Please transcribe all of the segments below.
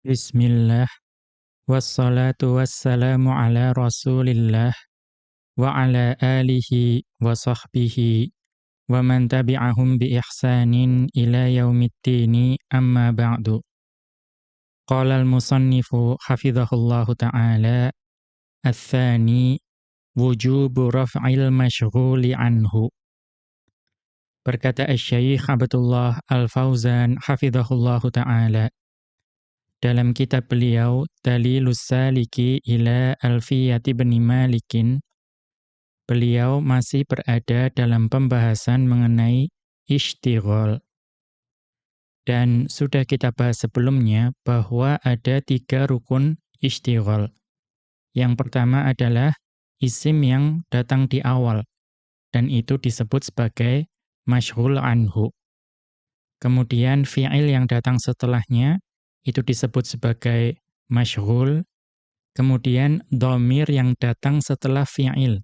Bismillah Wassalatu wassalamu ala rasulillah Wa ala alihi wa sahbihi Wa man tabi'ahum bi ihsanin ila yaumiddini amma ba'du Qala al-musannifu hafidhahullahu ta'ala Al-thani Wujubu raf'il mashghuli anhu Berkata Al-Syeikh Abdullah Al-Fauzan hafidhahullahu ta'ala dalam kitab beliau Dalilus Saliki ila Alfiyati bin Malikin beliau masih berada dalam pembahasan mengenai ishtighol. Dan sudah kita bahas sebelumnya bahwa ada tiga rukun ishtighol. Yang pertama adalah isim yang datang di awal, dan itu disebut sebagai mashhul anhu. Kemudian fi'il yang datang setelahnya, itu disebut sebagai masyhul. Kemudian domir yang datang setelah fi'il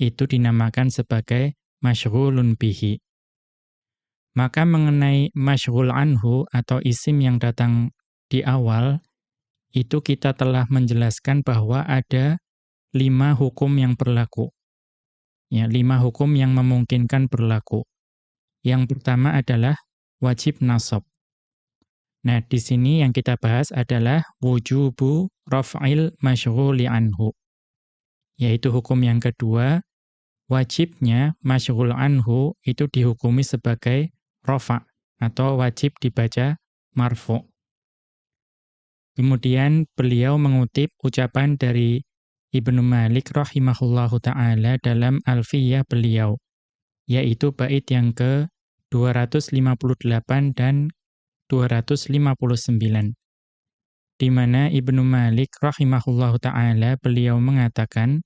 itu dinamakan sebagai masyghulun bihi. Maka mengenai masyghul anhu atau isim yang datang di awal, itu kita telah menjelaskan bahwa ada lima hukum yang berlaku. Ya, lima hukum yang memungkinkan berlaku. Yang pertama adalah wajib nasab. Nah, di sini yang kita bahas adalah wujubu raf'il masyghuli anhu. Yaitu hukum yang kedua, wajibnya masyghul anhu itu dihukumi sebagai rafa atau wajib dibaca marfu. Kemudian beliau mengutip ucapan dari Ibnu Malik rahimahullahu taala dalam Alfiyah beliau yaitu bait yang ke 258 dan 259. Di mana Ibnu Malik rahimahullahu taala beliau mengatakan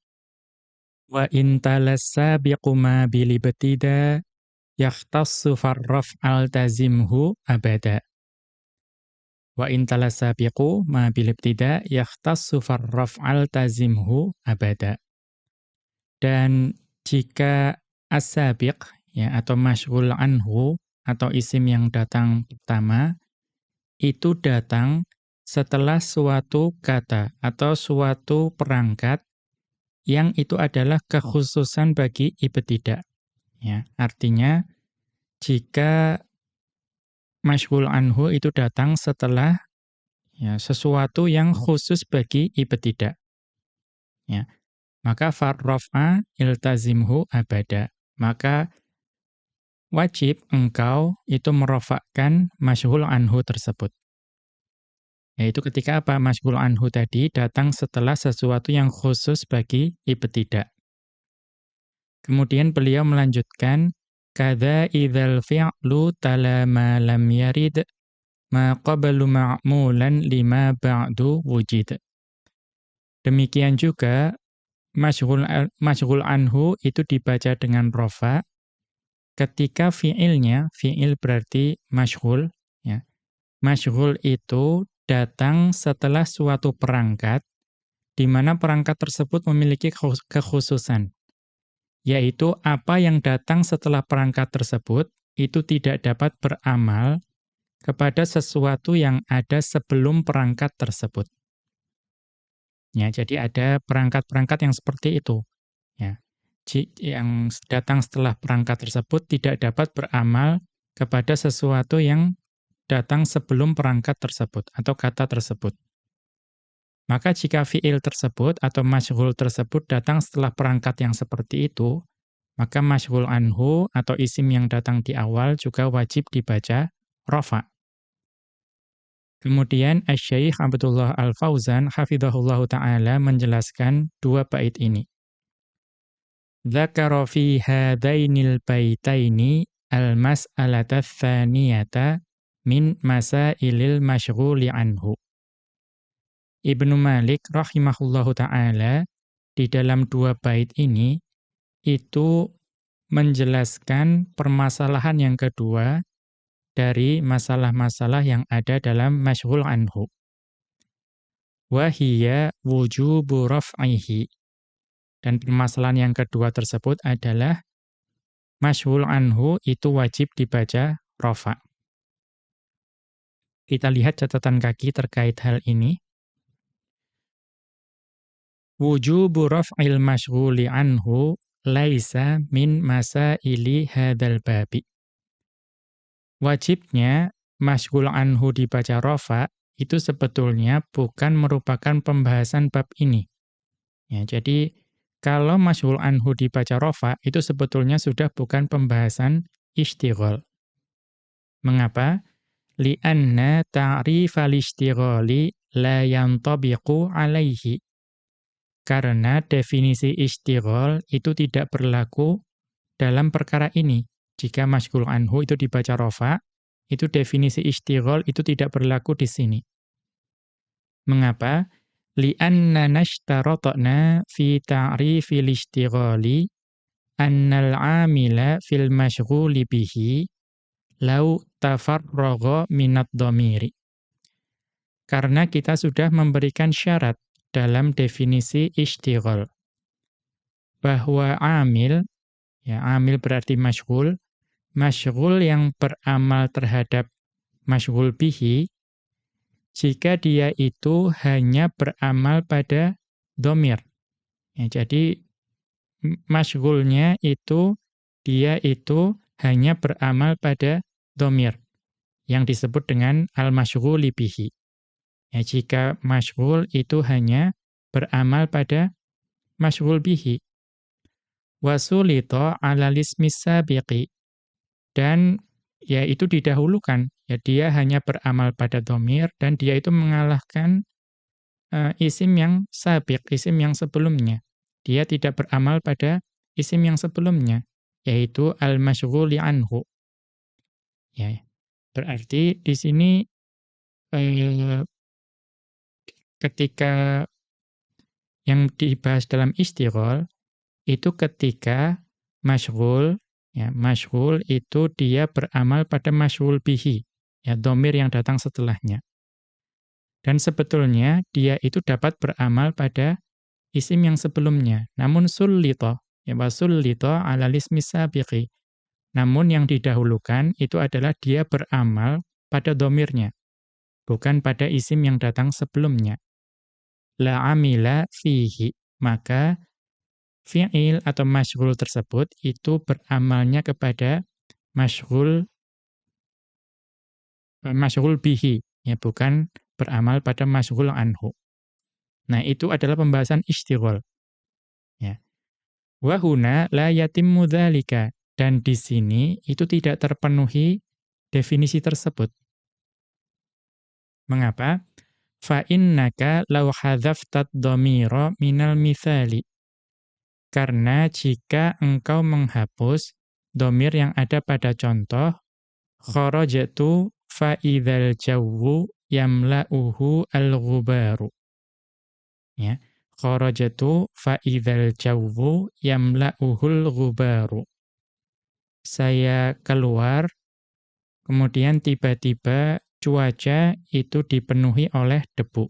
wa in talassabiqu ma bilibtida yahtassu farraf altazimhu abada. Wa in talassabiqu ma bilibtida yahtassu farraf altazimhu abada. Dan jika as-sabiq ya atau masyghul anhu atau isim yang datang pertama itu datang setelah suatu kata atau suatu perangkat yang itu adalah kekhususan bagi ibtidak. Ya, artinya jika masyghul anhu itu datang setelah ya sesuatu yang khusus bagi ibtidak. Ya. Maka farrafa iltazimhu abada. Maka wajib engkau itu merofakkan masyhul anhu tersebut. Yaitu ketika apa? Masyhul anhu tadi datang setelah sesuatu yang khusus bagi ibtidak. Kemudian beliau melanjutkan, Kada idzal fi'lu tala ma lam yarid ma qablu ma'mulan lima ba'du wujid. Demikian juga masyhul anhu itu dibaca dengan rofa ketika fiilnya, fiil berarti masyhul, ya. Masyhul itu datang setelah suatu perangkat di mana perangkat tersebut memiliki kekhususan yaitu apa yang datang setelah perangkat tersebut itu tidak dapat beramal kepada sesuatu yang ada sebelum perangkat tersebut. Ya, jadi ada perangkat-perangkat yang seperti itu. Ya yang datang setelah perangkat tersebut tidak dapat beramal kepada sesuatu yang datang sebelum perangkat tersebut atau kata tersebut. Maka jika fiil tersebut atau masyhul tersebut datang setelah perangkat yang seperti itu, maka masyhul anhu atau isim yang datang di awal juga wajib dibaca rofa. Kemudian Asy-Syaikh Abdullah Al-Fauzan hafizahullahu taala menjelaskan dua bait ini. Dzakara fi hadainil baitaini al-mas'alata tsaniyata min masailil masyghuli anhu. Ibnu Malik rahimahullahu taala di dalam dua bait ini itu menjelaskan permasalahan yang kedua dari masalah-masalah yang ada dalam masyghul anhu. Wahiyya wujubu raf'ihi dan permasalahan yang kedua tersebut adalah masyhul anhu itu wajib dibaca rofa. Kita lihat catatan kaki terkait hal ini. Wujubu raf'il masyghuli anhu laisa min masaili hadzal babi. Wajibnya masyghul anhu dibaca rafa itu sebetulnya bukan merupakan pembahasan bab ini. Ya, jadi kalau masyghul anhu dibaca rafa itu sebetulnya sudah bukan pembahasan istighol. Mengapa? Li'anna ta'rifal istighali la yantabiqu alaihi. Karena definisi istighol itu tidak berlaku dalam perkara ini. Jika masyghul anhu itu dibaca rofa, itu definisi istighol itu tidak berlaku di sini. Mengapa? Li'anna nashtaratna fi ta'rifil istighali annal 'amila fil masyghuli bihi lau tafarragha minad dhamiri. Karena kita sudah memberikan syarat dalam definisi istighol. Bahwa amil, ya amil berarti masyghul, masyghul yang beramal terhadap masyghul bihi, jika dia itu hanya beramal pada domir. Ya, jadi masyghulnya itu, dia itu hanya beramal pada domir, yang disebut dengan al-masyghuli bihi. Ya, jika masyghul itu hanya beramal pada masyghul bihi. Wasulito ala lismis sabiqi. Dan ya itu didahulukan. Ya dia hanya beramal pada domir dan dia itu mengalahkan uh, isim yang sabiq, isim yang sebelumnya. Dia tidak beramal pada isim yang sebelumnya, yaitu al-masyghuli anhu. Ya, berarti di sini eh, ketika yang dibahas dalam istighol itu ketika masyghul ya masyghul itu dia beramal pada masyghul bihi ya domir yang datang setelahnya. Dan sebetulnya dia itu dapat beramal pada isim yang sebelumnya. Namun sullito ya wasullito ala lismi namun yang didahulukan itu adalah dia beramal pada domirnya bukan pada isim yang datang sebelumnya. La amila fihi, maka fi'il atau masyghul tersebut itu beramalnya kepada masyghul eh, masyghul bihi, ya bukan beramal pada masyghul anhu. Nah, itu adalah pembahasan istighol. Ya. Wa huna la yatimmu dzalika dan di sini itu tidak terpenuhi definisi tersebut. Mengapa? fa innaka law hadzaftat dhamira minal mithali. Karena jika engkau menghapus domir yang ada pada contoh, kharajatu fa idzal jawwu yamla'uhu al-ghubaru. Ya, kharajatu fa idzal jawwu yamla'uhul ghubaru. Saya keluar, kemudian tiba-tiba cuaca itu dipenuhi oleh debu.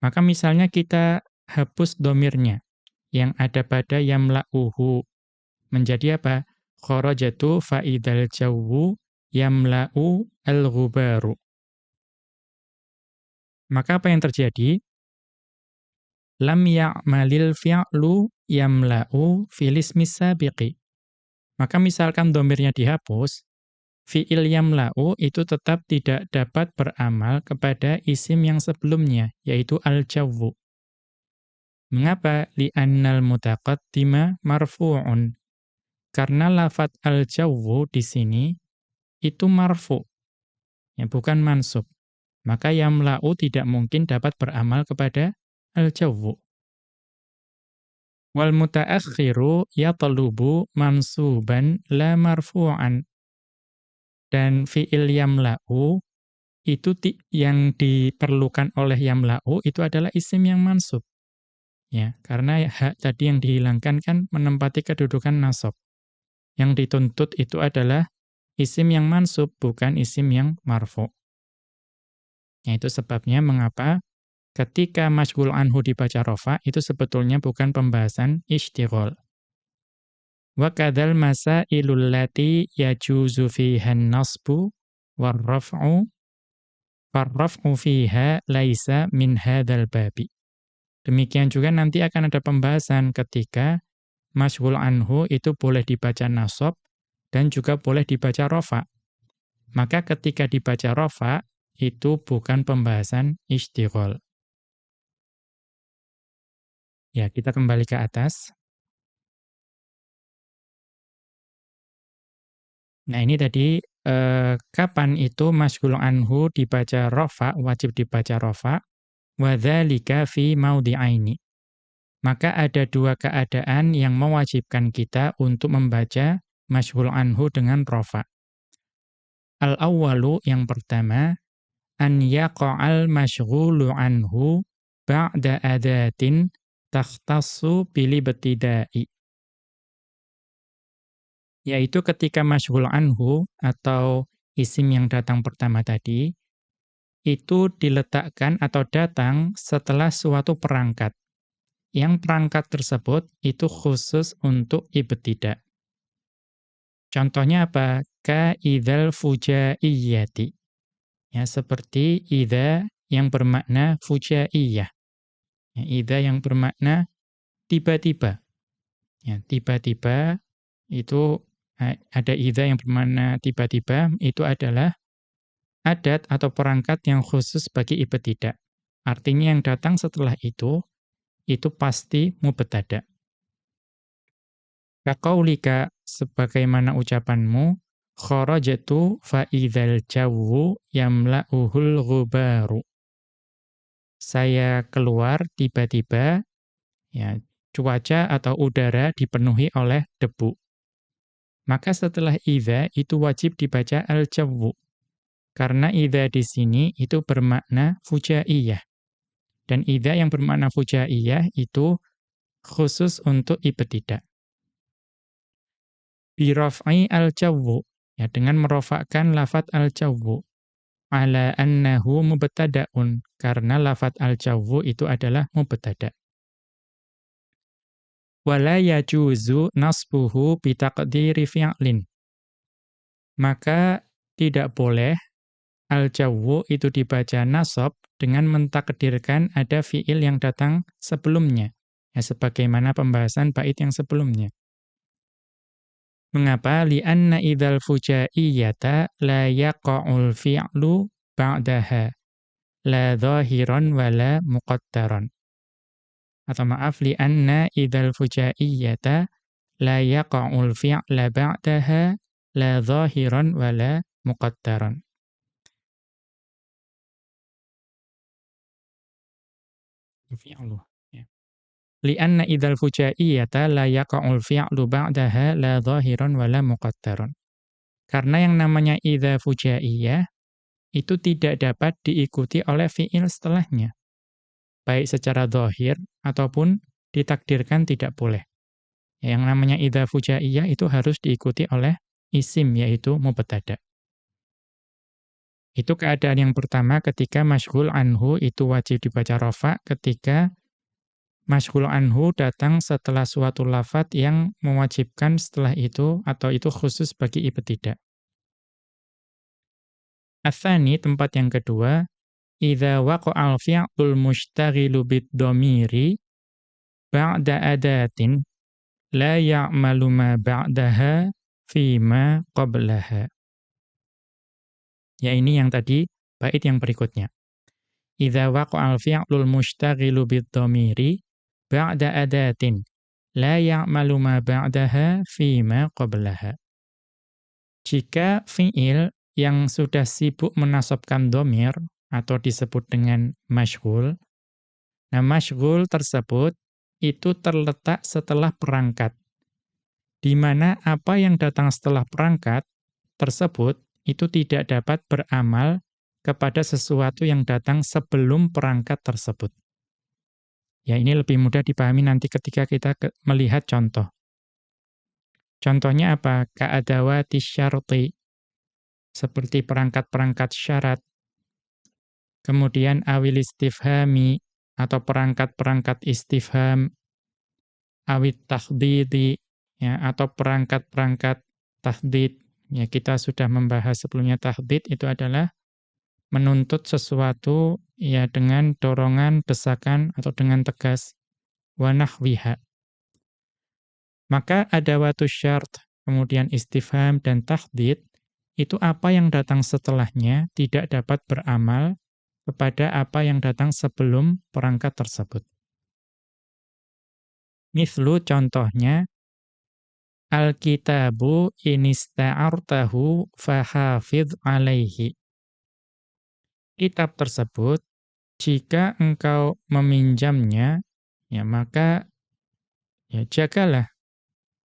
Maka misalnya kita hapus domirnya yang ada pada yamla'uhu. Menjadi apa? Kharajatu fa'idal jawwu yamla'u al-ghubaru. Maka apa yang terjadi? Lam ya'malil fi'lu yamla'u filis misabiqi. Maka misalkan domirnya dihapus, fi'il yamla'u itu tetap tidak dapat beramal kepada isim yang sebelumnya, yaitu al-jawwu. Mengapa? Li'annal mutaqaddima marfu'un. Karena lafat al-jawwu di sini itu marfu', ya bukan mansub. Maka yamla'u tidak mungkin dapat beramal kepada al-jawwu. Wal muta'akhiru yatlubu mansuban la marfu'an dan fi'il yamla'u itu yang diperlukan oleh yamla'u itu adalah isim yang mansub. Ya, karena hak tadi yang dihilangkan kan menempati kedudukan nasab. Yang dituntut itu adalah isim yang mansub, bukan isim yang marfu. Ya, itu sebabnya mengapa ketika masgul anhu dibaca rofa, itu sebetulnya bukan pembahasan istighol. Wa kadzal masailul lati yajuzu fiha an-nasbu war-raf'u fiha laisa min hadzal babi. Demikian juga nanti akan ada pembahasan ketika masyghul anhu itu boleh dibaca nasab dan juga boleh dibaca rofa. Maka ketika dibaca rofa, itu bukan pembahasan istighol. Ya, kita kembali ke atas. Nah, ini tadi eh, kapan itu masyghul anhu dibaca rofa, wajib dibaca rofa, wadzalika fi maudhi'aini. Maka ada dua keadaan yang mewajibkan kita untuk membaca masyghul anhu dengan rofa. Al-awwalu yang pertama an yaqa'al masyghulu anhu ba'da adatin takhtassu bil ibtida'i yaitu ketika masyhul anhu atau isim yang datang pertama tadi itu diletakkan atau datang setelah suatu perangkat. Yang perangkat tersebut itu khusus untuk ibtidak. Contohnya apa? Ka idzal fujaiyati. Ya, seperti idza yang bermakna fujaiyah. Ya, idza yang bermakna tiba-tiba. Ya, tiba-tiba itu ada idza yang bermakna tiba-tiba, itu adalah adat atau perangkat yang khusus bagi ibtidak. Artinya yang datang setelah itu, itu pasti mubtada. Kaqaulika sebagaimana ucapanmu, kharajatu fa idzal jawwu yamla'uhul ghubaru. Saya keluar tiba-tiba ya cuaca atau udara dipenuhi oleh debu. Maka setelah idza itu wajib dibaca al-jawwu. Karena idza di sini itu bermakna fujaiyah. Dan idza yang bermakna fujaiyah itu khusus untuk ibtidak. Biraf'i al-jawwu ya dengan merofakkan lafat al-jawwu ala annahu mubtada'un karena lafat al-jawwu itu adalah mubtada' wala yajuzu nasbuhu bitaqdiri fi'lin. Maka tidak boleh al-jawwu itu dibaca nasab dengan mentakdirkan ada fi'il yang datang sebelumnya. Ya, sebagaimana pembahasan bait yang sebelumnya. Mengapa? Lianna idzal fujaiyata la yaqa'ul fi'lu ba'daha la dhahiran wala muqattaran atau maaf li anna idzal fujaiyata la yaqa'ul fi'la ba'daha la zahiran wa la muqattaran. Fi'lu ya. Li anna idzal fujaiyata la yaqa'ul fi'lu ba'daha la zahiran wa la muqattaran. Karena yang namanya idza fujaiyah itu tidak dapat diikuti oleh fi'il setelahnya baik secara zahir ataupun ditakdirkan tidak boleh. Yang namanya idza fujaiyah itu harus diikuti oleh isim yaitu mubtada. Itu keadaan yang pertama ketika masyghul anhu itu wajib dibaca rafa ketika masyghul anhu datang setelah suatu lafat yang mewajibkan setelah itu atau itu khusus bagi ibtidak. Atsani tempat yang kedua idza waqa'al fi'lul mushtaghilu bid-dhamiri ba'da adatin la ya'malu ma ba'daha fi ma qablaha. Ya ini yang tadi bait yang berikutnya. Idza waqa'al fi'lul mushtaghilu bid-dhamiri ba'da adatin la ya'malu ma ba'daha fi ma qablaha. Jika fi'il yang sudah sibuk menasabkan domir atau disebut dengan masyghul. Nah, masyghul tersebut itu terletak setelah perangkat. Di mana apa yang datang setelah perangkat tersebut itu tidak dapat beramal kepada sesuatu yang datang sebelum perangkat tersebut. Ya, ini lebih mudah dipahami nanti ketika kita ke melihat contoh. Contohnya apa? Ka'adawati syarti. Seperti perangkat-perangkat syarat kemudian awil istifhami atau perangkat-perangkat istifham, awit tahdidi, ya, atau perangkat-perangkat tahdid. Ya, kita sudah membahas sebelumnya tahdid itu adalah menuntut sesuatu ya dengan dorongan, desakan atau dengan tegas wa nahwiha. Maka ada watu syarat, kemudian istifham dan tahdid, itu apa yang datang setelahnya tidak dapat beramal kepada apa yang datang sebelum perangkat tersebut. Mislu contohnya, Al-kitabu inista'artahu fahafidh alaihi. Kitab tersebut, jika engkau meminjamnya, ya maka ya jagalah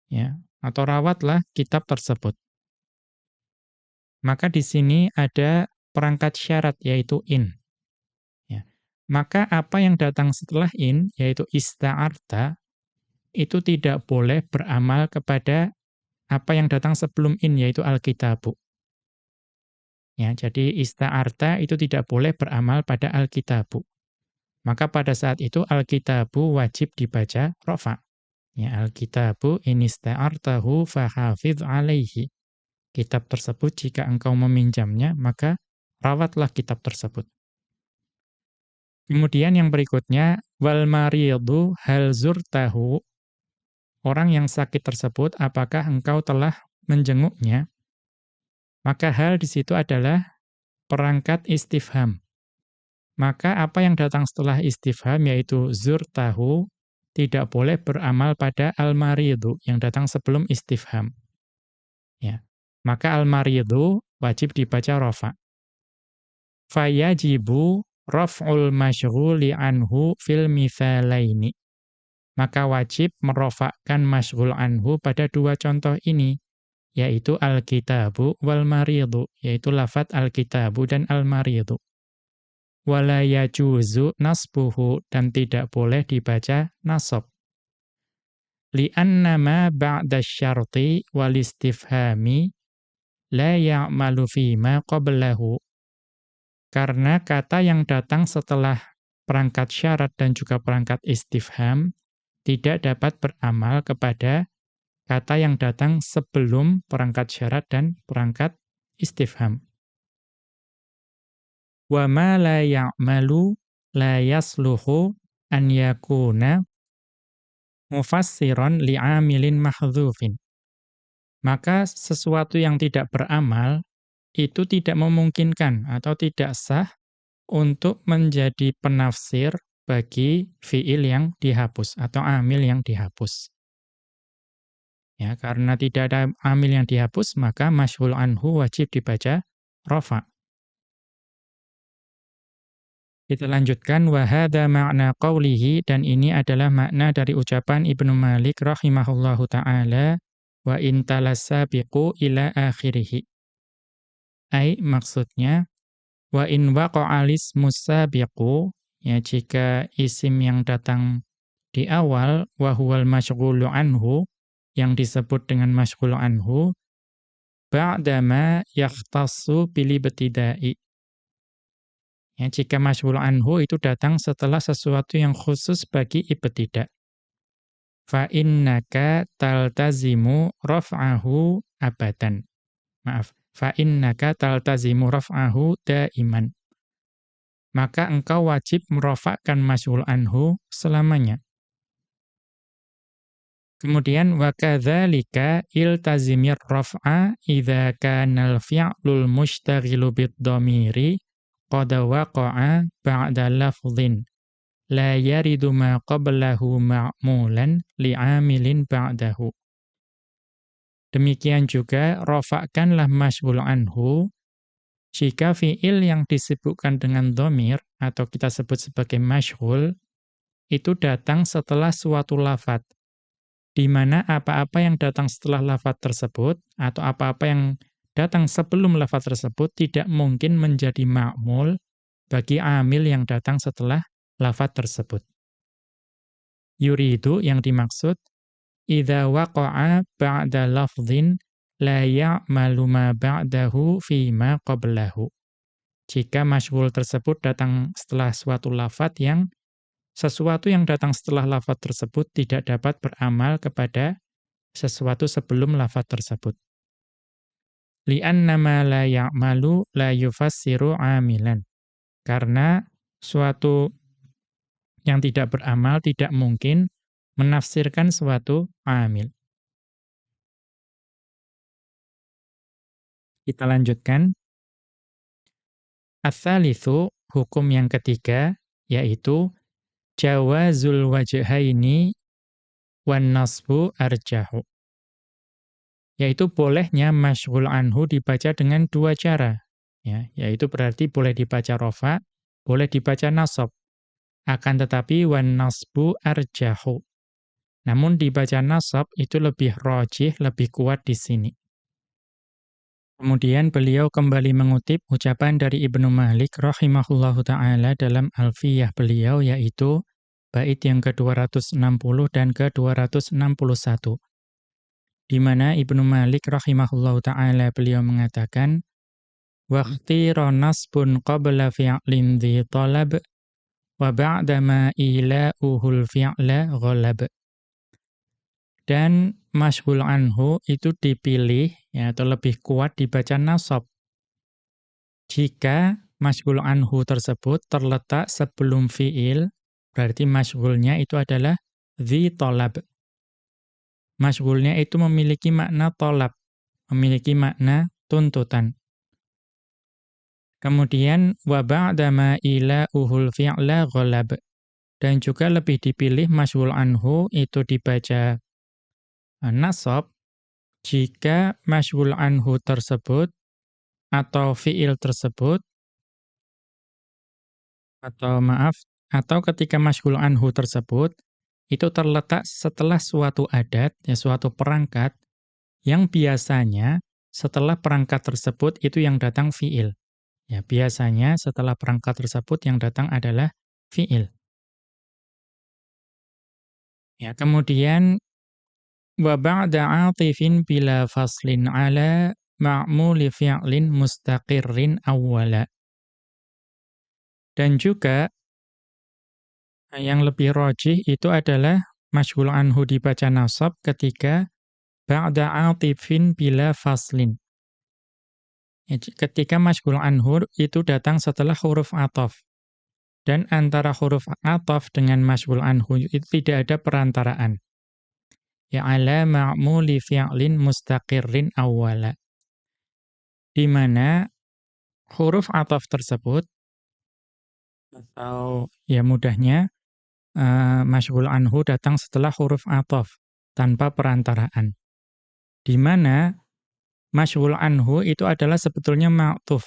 ya atau rawatlah kitab tersebut. Maka di sini ada perangkat syarat yaitu in. Ya. Maka apa yang datang setelah in yaitu ista'arta itu tidak boleh beramal kepada apa yang datang sebelum in yaitu alkitabu. Ya, jadi ista'arta itu tidak boleh beramal pada alkitabu. Maka pada saat itu alkitabu wajib dibaca rofa. Ya, Alkitabu inista'artahu fahafidh alaihi. Kitab tersebut jika engkau meminjamnya, maka rawatlah kitab tersebut. Kemudian yang berikutnya, wal maridu hal. Orang yang sakit tersebut, apakah engkau telah menjenguknya? Maka hal di situ adalah perangkat istifham. Maka apa yang datang setelah istifham yaitu zurtahu tidak boleh beramal pada al-maridu yang datang sebelum istifham. Ya. Maka al-maridu wajib dibaca rafa. Fayajibu raf'ul masyghuli anhu fil mithalaini. Maka wajib merofakkan masyghul anhu pada dua contoh ini, yaitu al-kitabu wal maridu, yaitu lafat al-kitabu dan al-maridu wala yajuzu nasbuhu dan tidak boleh dibaca nasab. Li'anna ma ba'da syarti wal istifhami la ya'malu ma qablahu. Karena kata yang datang setelah perangkat syarat dan juga perangkat istifham tidak dapat beramal kepada kata yang datang sebelum perangkat syarat dan perangkat istifham. Wa ma la ya'malu la yasluhu an yakuna mufassiran li'amilin mahdzufin. Maka sesuatu yang tidak beramal itu tidak memungkinkan atau tidak sah untuk menjadi penafsir bagi fiil yang dihapus atau amil yang dihapus. Ya, karena tidak ada amil yang dihapus, maka masyhul anhu wajib dibaca rofa. Kita lanjutkan wa hadza ma'na qawlihi dan ini adalah makna dari ucapan Ibnu Malik rahimahullahu taala wa in talasabiqu ila akhirih. Ai maksudnya wa in waqa'a musabiqu ya jika isim yang datang di awal wa huwal anhu yang disebut dengan masyghulu anhu ba'dama yahtassu bil ibtida'i Ya, jika masyhur anhu itu datang setelah sesuatu yang khusus bagi ibtidak. Fa innaka taltazimu raf'ahu abadan. Maaf, fa innaka taltazimu raf'ahu daiman. Maka engkau wajib merofakkan masyhur anhu selamanya. Kemudian wa kadzalika iltazimir raf'a idza kana al-fi'lul mushtaghilu bid-dhamiri qad waqa'a ba'da lafdhin. La yaridu ma qablahu ma'mulan li'amilin ba'dahu. Demikian juga rofakkanlah masbul anhu. Jika fiil yang disebutkan dengan domir atau kita sebut sebagai masyhul itu datang setelah suatu lafat di mana apa-apa yang datang setelah lafat tersebut atau apa-apa yang datang sebelum lafaz tersebut tidak mungkin menjadi ma'mul bagi amil yang datang setelah lafaz tersebut. Yuridu yang dimaksud idza waqa'a ba'da lafdhin la ya'malu ma ba'dahu fi ma qablahu. Jika masyhul tersebut datang setelah suatu lafaz yang sesuatu yang datang setelah lafaz tersebut tidak dapat beramal kepada sesuatu sebelum lafaz tersebut. li'anna ma la ya'malu la yufassiru amilan. Karena suatu yang tidak beramal tidak mungkin menafsirkan suatu amil. Kita lanjutkan. Ats-tsalitsu, hukum yang ketiga, yaitu jawazul wajhaini wan nasbu arjahu. Yaitu bolehnya masyghul anhu dibaca dengan dua cara. Ya, yaitu berarti boleh dibaca rofa, boleh dibaca nasab. Akan tetapi wan nasbu arjahu. Namun dibaca nasab itu lebih rojih, lebih kuat di sini. Kemudian beliau kembali mengutip ucapan dari Ibnu Malik rahimahullahu taala dalam Alfiyah beliau yaitu bait yang ke-260 dan ke-261. Di mana Ibnu Malik rahimahullahu taala beliau mengatakan waqtira nasbun qabla fi'lin dhi talab wa ba'da ma ila'uhul fi'la ghalab. Dan mashhul anhu itu dipilih ya atau lebih kuat dibaca nasab. Jika mashhul anhu tersebut terletak sebelum fiil, berarti mashghulnya itu adalah dhi talab. Mashghulnya itu memiliki makna tolab, memiliki makna tuntutan. Kemudian wa ba'da ma ila uhul fi'la ghalab. Dan juga lebih dipilih mashghul anhu itu dibaca nasab jika masyghul anhu tersebut atau fiil tersebut atau maaf atau ketika masyghul anhu tersebut itu terletak setelah suatu adat ya suatu perangkat yang biasanya setelah perangkat tersebut itu yang datang fiil. Ya, biasanya setelah perangkat tersebut yang datang adalah fiil. Ya, kemudian Wa ba'da 'atifin bila faslin 'ala ma'muli fi'lin mustaqirrin awwala. Dan juga yang lebih rojih itu adalah masyhul anhu dibaca nasab ketika ba'da 'atifin bila faslin. Ketika masyhul anhu itu datang setelah huruf ataf. Dan antara huruf ataf dengan masyhul anhu itu tidak ada perantaraan ya ala ma'muli fi'lin mustaqirrin awwala. Di mana huruf ataf tersebut atau ya mudahnya uh, masyghul anhu datang setelah huruf ataf tanpa perantaraan. Di mana masyghul anhu itu adalah sebetulnya ma'tuf.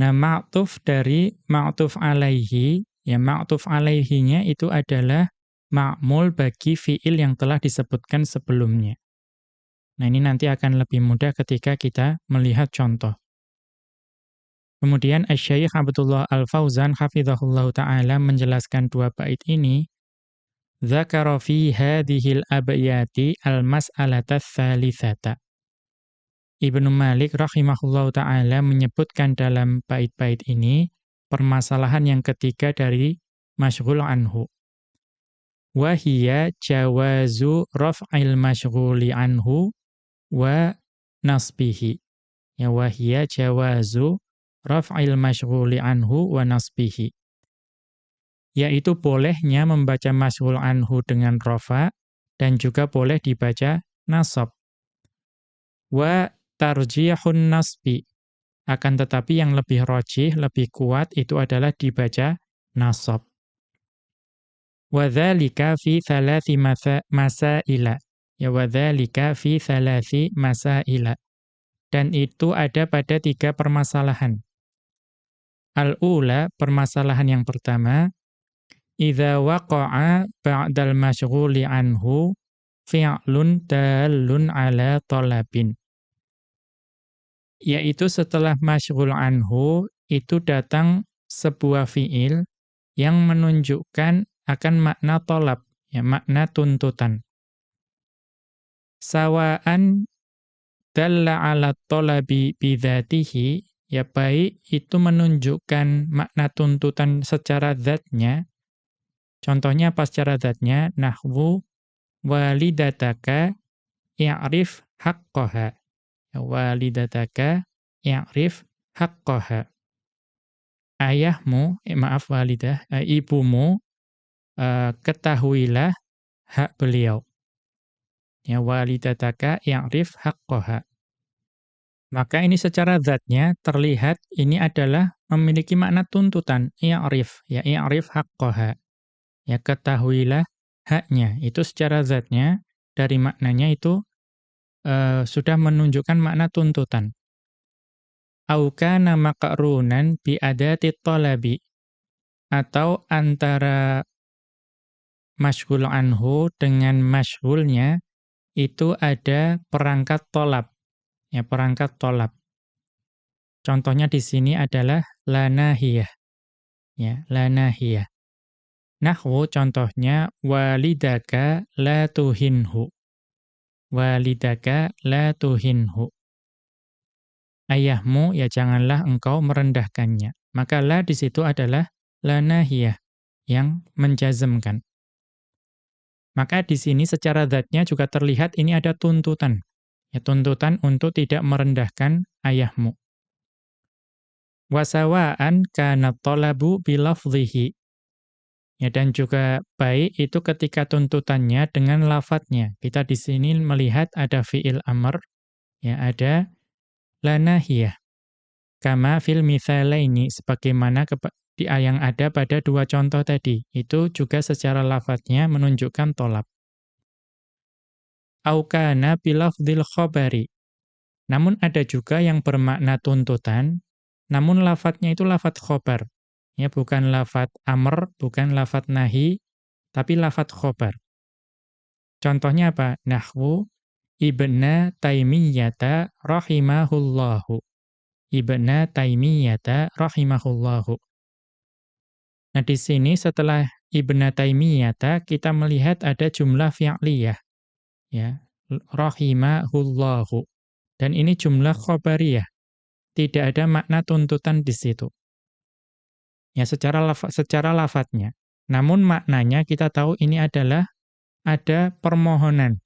Nah, ma'tuf dari ma'tuf alaihi, ya ma'tuf alaihinya itu adalah ma'mul bagi fiil yang telah disebutkan sebelumnya. Nah ini nanti akan lebih mudah ketika kita melihat contoh. Kemudian Asy-Syaikh Abdullah Al-Fauzan hafizahullah taala menjelaskan dua bait ini Dzakara fi hadhil abyati al-mas'alata tsalitsata. Ibnu Malik rahimahullah taala menyebutkan dalam bait-bait ini permasalahan yang ketiga dari masyghul anhu wahia jawazu raf'il masyghuli anhu wa nasbihi. Ya wahia jawazu raf'il masyghuli anhu wa nasbihi. Yaitu bolehnya membaca masyghul anhu dengan rafa dan juga boleh dibaca nasab. Wa tarjihun nasbi. Akan tetapi yang lebih rojih, lebih kuat itu adalah dibaca nasab. Wadzalika fi thalathi masaila. Ya wadzalika fi thalathi masaila. Dan itu ada pada tiga permasalahan. Al-ula, permasalahan yang pertama, idza waqa'a ba'dal masyghuli anhu fi'lun dalun ala talabin. Yaitu setelah masyghul anhu itu datang sebuah fi'il yang menunjukkan akan makna tolab, ya, makna tuntutan. Sawaan dalla ala tolabi bidhatihi, ya baik itu menunjukkan makna tuntutan secara zatnya. Contohnya apa secara zatnya? Nahwu walidataka i'rif haqqaha. Walidataka i'rif haqqaha. Ayahmu, eh, maaf walidah, eh, ibumu eh, ketahuilah hak beliau. Ya walidataka i'rif haqqaha. Maka ini secara zatnya terlihat ini adalah memiliki makna tuntutan, i'rif, ya i'rif haqqaha. Ya ketahuilah haknya. Itu secara zatnya dari maknanya itu uh, sudah menunjukkan makna tuntutan. Au kana maqrunan bi adati talabi atau antara masyhul anhu dengan masyhulnya itu ada perangkat tolab Ya, perangkat tolab. Contohnya di sini adalah lanahiyah. Ya, lanahiyah. Nahwu contohnya walidaka la tuhinhu. Walidaka la tuhinhu. Ayahmu ya janganlah engkau merendahkannya. Maka la di situ adalah lanahiyah yang menjazmkan. Maka di sini secara zatnya juga terlihat ini ada tuntutan. Ya, tuntutan untuk tidak merendahkan ayahmu. Wasawaan kana talabu bilafzihi. Ya, dan juga baik itu ketika tuntutannya dengan lafadznya. Kita di sini melihat ada fi'il amr, ya ada lanahiyah. Kama fil mithalaini, sebagaimana yang ada pada dua contoh tadi. Itu juga secara lafadznya menunjukkan tolap aukana bilafdil khobari. Namun ada juga yang bermakna tuntutan, namun lafadznya itu lafadz khobar. Ya, bukan lafadz amr, bukan lafadz nahi, tapi lafadz khobar. Contohnya apa? Nahwu Ibna Taimiyyata rahimahullahu. Ibna Taimiyyata rahimahullahu. Nah, di sini setelah Ibna Taimiyyata kita melihat ada jumlah fi'liyah ya rahimahullahu. Dan ini jumlah khobariyah. Tidak ada makna tuntutan di situ. Ya secara laf secara lafadznya. Namun maknanya kita tahu ini adalah ada permohonan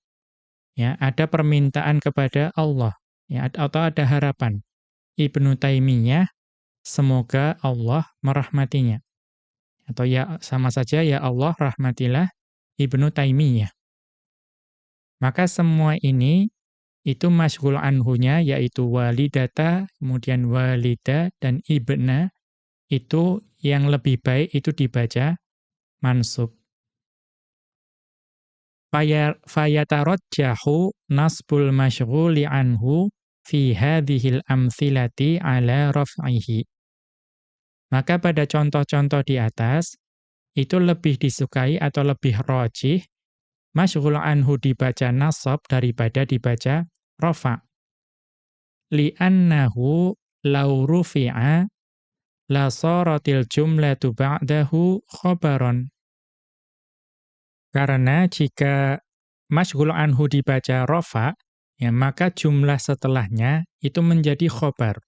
ya ada permintaan kepada Allah ya atau ada harapan. Ibnu Taimiyah semoga Allah merahmatinya atau ya sama saja ya Allah rahmatilah Ibnu Taimiyah maka semua ini itu masyghul anhunya yaitu walidata, kemudian walida dan ibna itu yang lebih baik itu dibaca mansub. Fayatarajjahu nasbul masyghuli anhu fi hadhil amthilati ala raf'ihi. Maka pada contoh-contoh di atas itu lebih disukai atau lebih rojih masyghul anhu dibaca nasab daripada dibaca rafa. Li'annahu law rufi'a la saratil jumlatu ba'dahu khabaron. Karena jika masyghul anhu dibaca rafa, ya maka jumlah setelahnya itu menjadi khobar.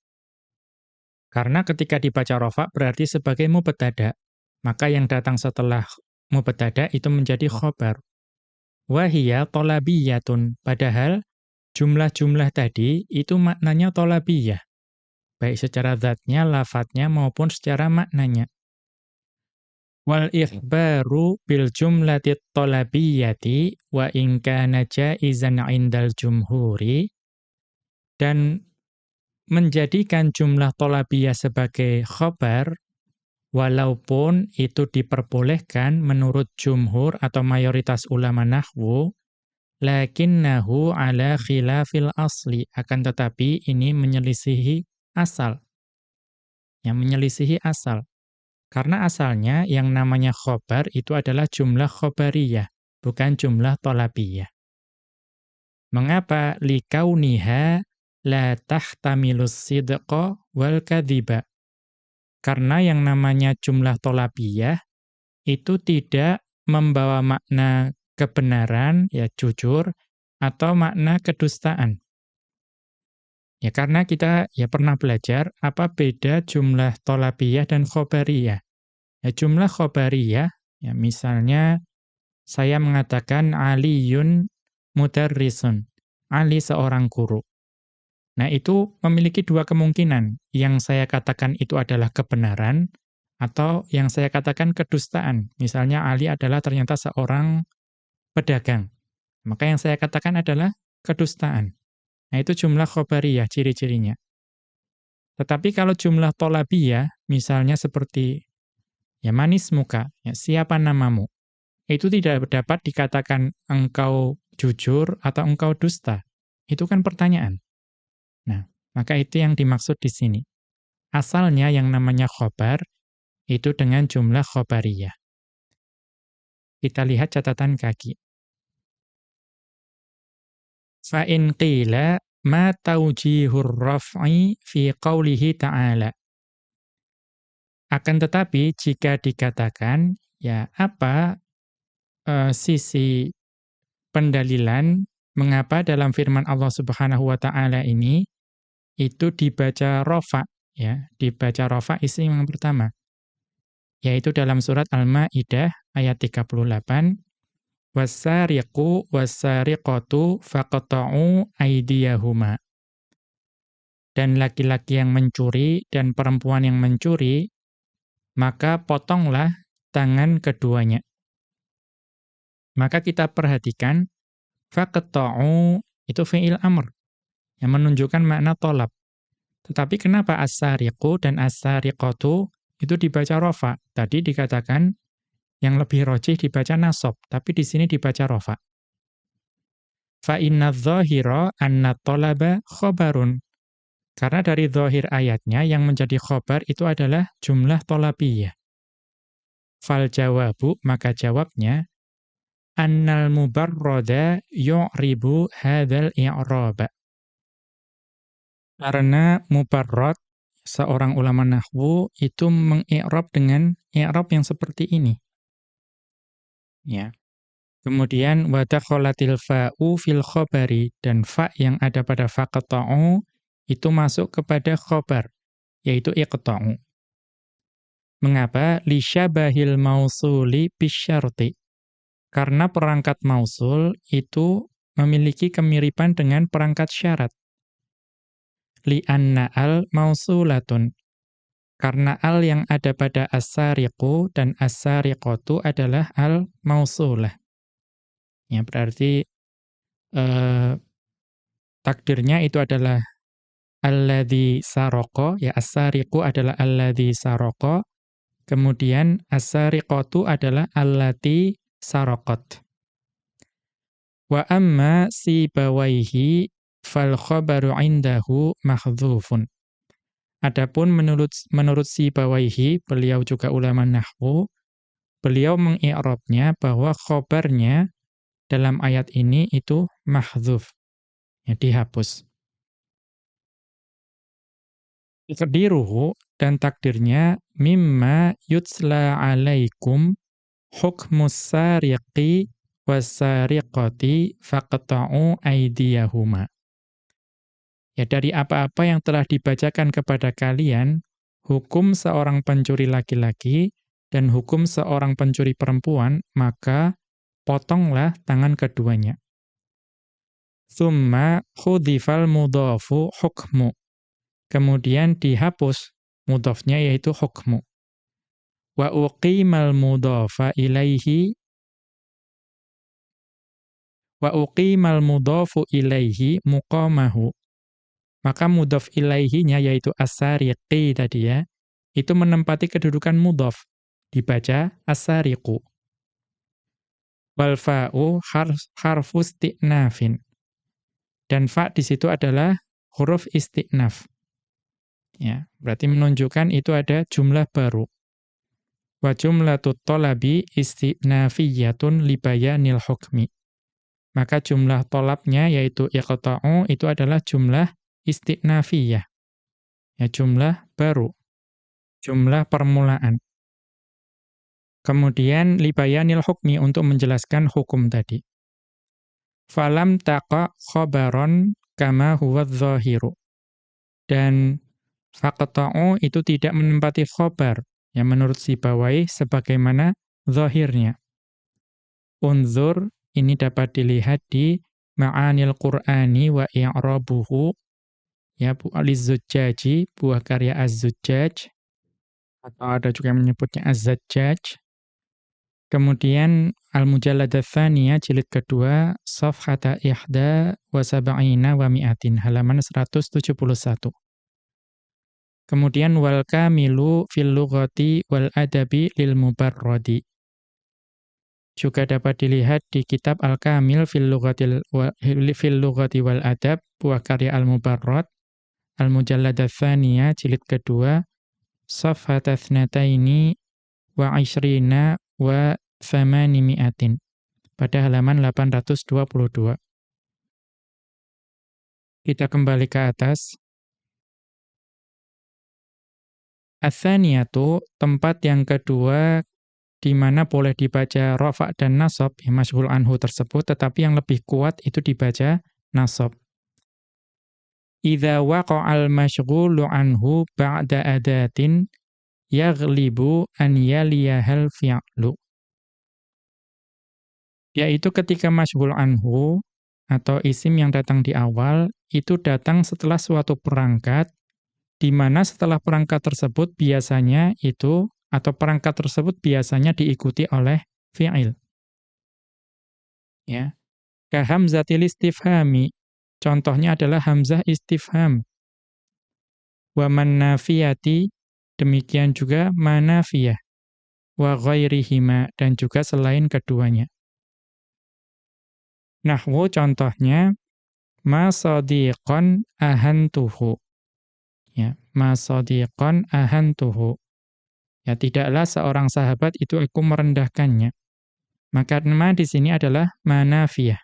Karena ketika dibaca rafa berarti sebagai mubtada, maka yang datang setelah mubtada itu menjadi khobar. Wahia tolabiyatun. Padahal jumlah-jumlah tadi itu maknanya tolabiyah. Baik secara zatnya, lafadznya maupun secara maknanya. Wal ikhbaru bil jumlati tolabiyati wa in kana jaizan indal jumhuri dan menjadikan jumlah tolabiyah sebagai khobar walaupun itu diperbolehkan menurut jumhur atau mayoritas ulama nahwu, lakinnahu ala khilafil asli, akan tetapi ini menyelisihi asal. Yang menyelisihi asal. Karena asalnya yang namanya khobar itu adalah jumlah khobariyah, bukan jumlah tolabiyah. Mengapa? Likauniha la tahtamilus sidqa wal kadhiba. Karena yang namanya jumlah tolabiyah itu tidak membawa makna kebenaran, ya jujur, atau makna kedustaan. Ya karena kita ya pernah belajar apa beda jumlah tolabiyah dan khobariyah. Ya jumlah khobariyah, ya misalnya saya mengatakan Aliyun mudarrisun. Ali seorang guru. Nah, itu memiliki dua kemungkinan. Yang saya katakan itu adalah kebenaran, atau yang saya katakan kedustaan. Misalnya Ali adalah ternyata seorang pedagang. Maka yang saya katakan adalah kedustaan. Nah, itu jumlah khobariyah, ciri-cirinya. Tetapi kalau jumlah tolabiyah, misalnya seperti ya manis muka, ya, siapa namamu? Itu tidak dapat dikatakan engkau jujur atau engkau dusta. Itu kan pertanyaan. Maka itu yang dimaksud di sini. Asalnya yang namanya khobar, itu dengan jumlah khobariyah. Kita lihat catatan kaki. Fa'in qila ma taujihur raf'i fi qawlihi ta'ala. Akan tetapi jika dikatakan, ya apa uh, sisi pendalilan mengapa dalam firman Allah Subhanahu wa taala ini itu dibaca rofa ya, dibaca rofa isim yang pertama. Yaitu dalam surat Al-Maidah ayat 38 wasariqu wasariqatu faqta'u aydiyahuma. Dan laki-laki yang mencuri dan perempuan yang mencuri maka potonglah tangan keduanya. Maka kita perhatikan faqta'u itu fi'il amr yang menunjukkan makna tolab tetapi kenapa as-sariqu dan as-sariqatu itu dibaca rofa. Tadi dikatakan yang lebih rojih dibaca nasob, tapi di sini dibaca rofa. Fa inna anna tolaba khobarun. Karena dari zahir ayatnya yang menjadi khobar itu adalah jumlah tolabiyah. Fal jawabu, maka jawabnya, annal mubarroda yu'ribu hadal i'roba. Karena mubarrod seorang ulama nahwu itu mengi'rab dengan i'rab yang seperti ini. Ya. Kemudian wa dakhalatil fa'u fil khabari dan fa yang ada pada faqta'u itu masuk kepada khabar yaitu iqta'u. Mengapa? Li syabahil mausuli bisyarti. Karena perangkat mausul itu memiliki kemiripan dengan perangkat syarat li'anna al mausulatun. Karena al yang ada pada as-sariqu dan as-sariqatu adalah al mausulah. Ya, berarti eh, takdirnya itu adalah alladzi saroko, ya as-sariqu adalah alladzi saroko, kemudian as-sariqatu adalah allati saraqat. Wa amma si bawaihi fal khabaru indahu mahdzufun. Adapun menurut menurut si Bawaihi, beliau juga ulama nahwu, beliau mengi'rabnya bahwa khabarnya dalam ayat ini itu mahdzuf. Ya, dihapus. Takdiruhu dan takdirnya mimma yutsla alaikum hukmus sariqi wasariqati faqta'u aydiyahuma. Ya dari apa-apa yang telah dibacakan kepada kalian, hukum seorang pencuri laki-laki dan hukum seorang pencuri perempuan, maka potonglah tangan keduanya. Thumma khudhifal mudhafu hukmu. Kemudian dihapus mudhafnya yaitu hukmu. Wa uqimal mudhafa ilaihi wa uqimal mudhafu ilaihi muqamahu maka mudhaf ilaihinya yaitu as-sariqi tadi ya, itu menempati kedudukan mudhaf. Dibaca as-sariqu. Wal fa'u harfu isti'nafin. Dan fa di situ adalah huruf isti'naf. Ya, berarti menunjukkan itu ada jumlah baru. Wa jumlatut talabi isti'nafiyatun libayanil hukmi. Maka jumlah tolabnya yaitu iqta'u itu adalah jumlah istiqnafiyah. Ya, jumlah baru. Jumlah permulaan. Kemudian libayanil hukmi untuk menjelaskan hukum tadi. Falam taqa khabaron kama huwa zahiru. Dan faqta'u itu tidak menempati khobar. Yang menurut si bawai sebagaimana zahirnya. Unzur ini dapat dilihat di ma'anil Qur'ani wa i'rabuhu ya Bu Alizujjaji, buah karya Az-Zujjaj atau ada juga yang menyebutnya Az-Zajjaj. Kemudian Al-Mujallad jilid kedua Safhata Ihda wa Sab'ina wa Mi'atin halaman 171. Kemudian Wal Kamilu fil Lughati wal Adabi lil Mubarradi. Juga dapat dilihat di kitab Al-Kamil fil Lughati wal Adab buah karya Al-Mubarrad Al-Mujallad Tsaniyah jilid kedua Safhata Thnataini wa Ishrina wa thamani mi'atin pada halaman 822. Kita kembali ke atas. Atsaniyatu tempat yang kedua di mana boleh dibaca rafa dan nasab ya masyhur anhu tersebut tetapi yang lebih kuat itu dibaca nasab. Idza waqa'al masyghulu anhu ba'da adatin yaghlibu an yaliyahal fi'lu. Yaitu ketika masyghul anhu atau isim yang datang di awal itu datang setelah suatu perangkat di mana setelah perangkat tersebut biasanya itu atau perangkat tersebut biasanya diikuti oleh fi'il. Ya. Ka hamzatil istifhami. Contohnya adalah hamzah istifham. Wa man nafiyati Demikian juga manafiyah wa ghairihima dan juga selain keduanya. Nahwu contohnya ma sadiqan ahantuhu. Ya, ma sadiqan ahantuhu. Ya, tidaklah seorang sahabat itu aku merendahkannya. Maka ma di sini adalah manafiyah.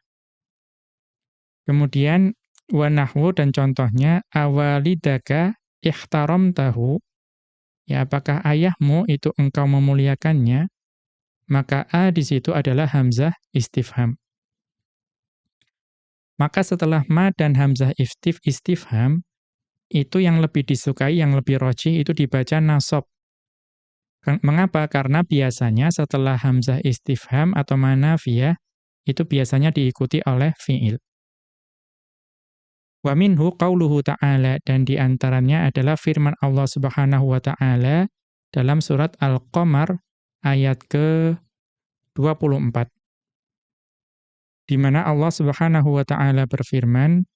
Kemudian wa nahwu dan contohnya awalidaka ihtaramtahu Ya, apakah ayahmu itu engkau memuliakannya? Maka a di situ adalah hamzah istifham. Maka setelah ma dan hamzah istif istifham, itu yang lebih disukai, yang lebih roji itu dibaca nasab. Mengapa? Karena biasanya setelah hamzah istifham atau manafiyah, itu biasanya diikuti oleh fi'il. Wa minhu qauluhu ta'ala dan di antaranya adalah firman Allah Subhanahu wa taala dalam surat Al-Qamar ayat ke-24. Di mana Allah Subhanahu wa taala berfirman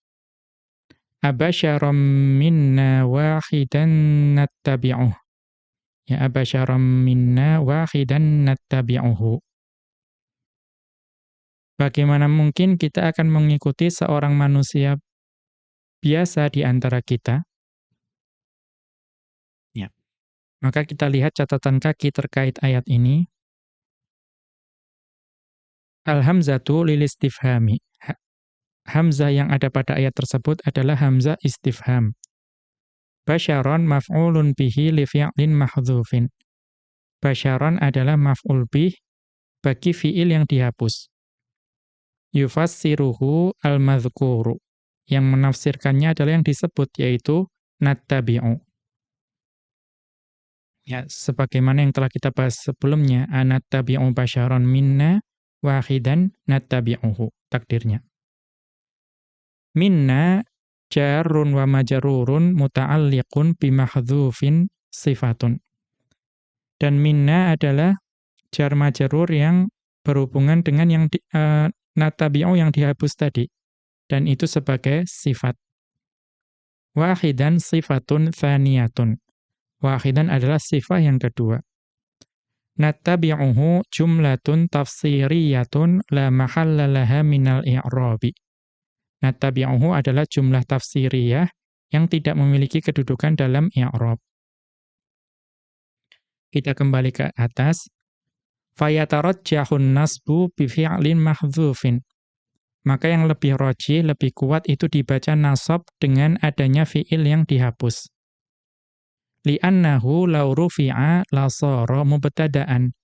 Abasyaram minna wahidan nattabi'uh. Ya abasyaram minna wahidan nattabi'uhu. Bagaimana mungkin kita akan mengikuti seorang manusia biasa di antara kita. Ya. Maka kita lihat catatan kaki terkait ayat ini. Al-hamzatu lil istifhami. Hamzah yang ada pada ayat tersebut adalah hamzah istifham. Basyaron maf'ulun bihi li fi'lin mahdhufin. Basyaron adalah maf'ul bih bagi fi'il yang dihapus. Yufassiruhu al-madhkuru yang menafsirkannya adalah yang disebut yaitu nattabi'u. Ya, sebagaimana yang telah kita bahas sebelumnya, anattabi'u basyaron minna wahidan nattabi'uhu, takdirnya. Minna jarun wa majarurun muta'alliqun bimahdhufin sifatun. Dan minna adalah jar majarur yang berhubungan dengan yang di, uh, natabi'u yang dihapus tadi dan itu sebagai sifat. Wahidan sifatun thaniyatun. Wahidan adalah sifat yang kedua. Nattabi'uhu jumlatun tafsiriyatun la mahalla laha minal i'rabi. Nattabi'uhu adalah jumlah tafsiriyah yang tidak memiliki kedudukan dalam i'rab. Kita kembali ke atas. Fayatarajjahun nasbu bifi'lin mahdzufin maka yang lebih roji, lebih kuat itu dibaca nasab dengan adanya fi'il yang dihapus. Li'annahu law rufi'a lasara mubtada'an.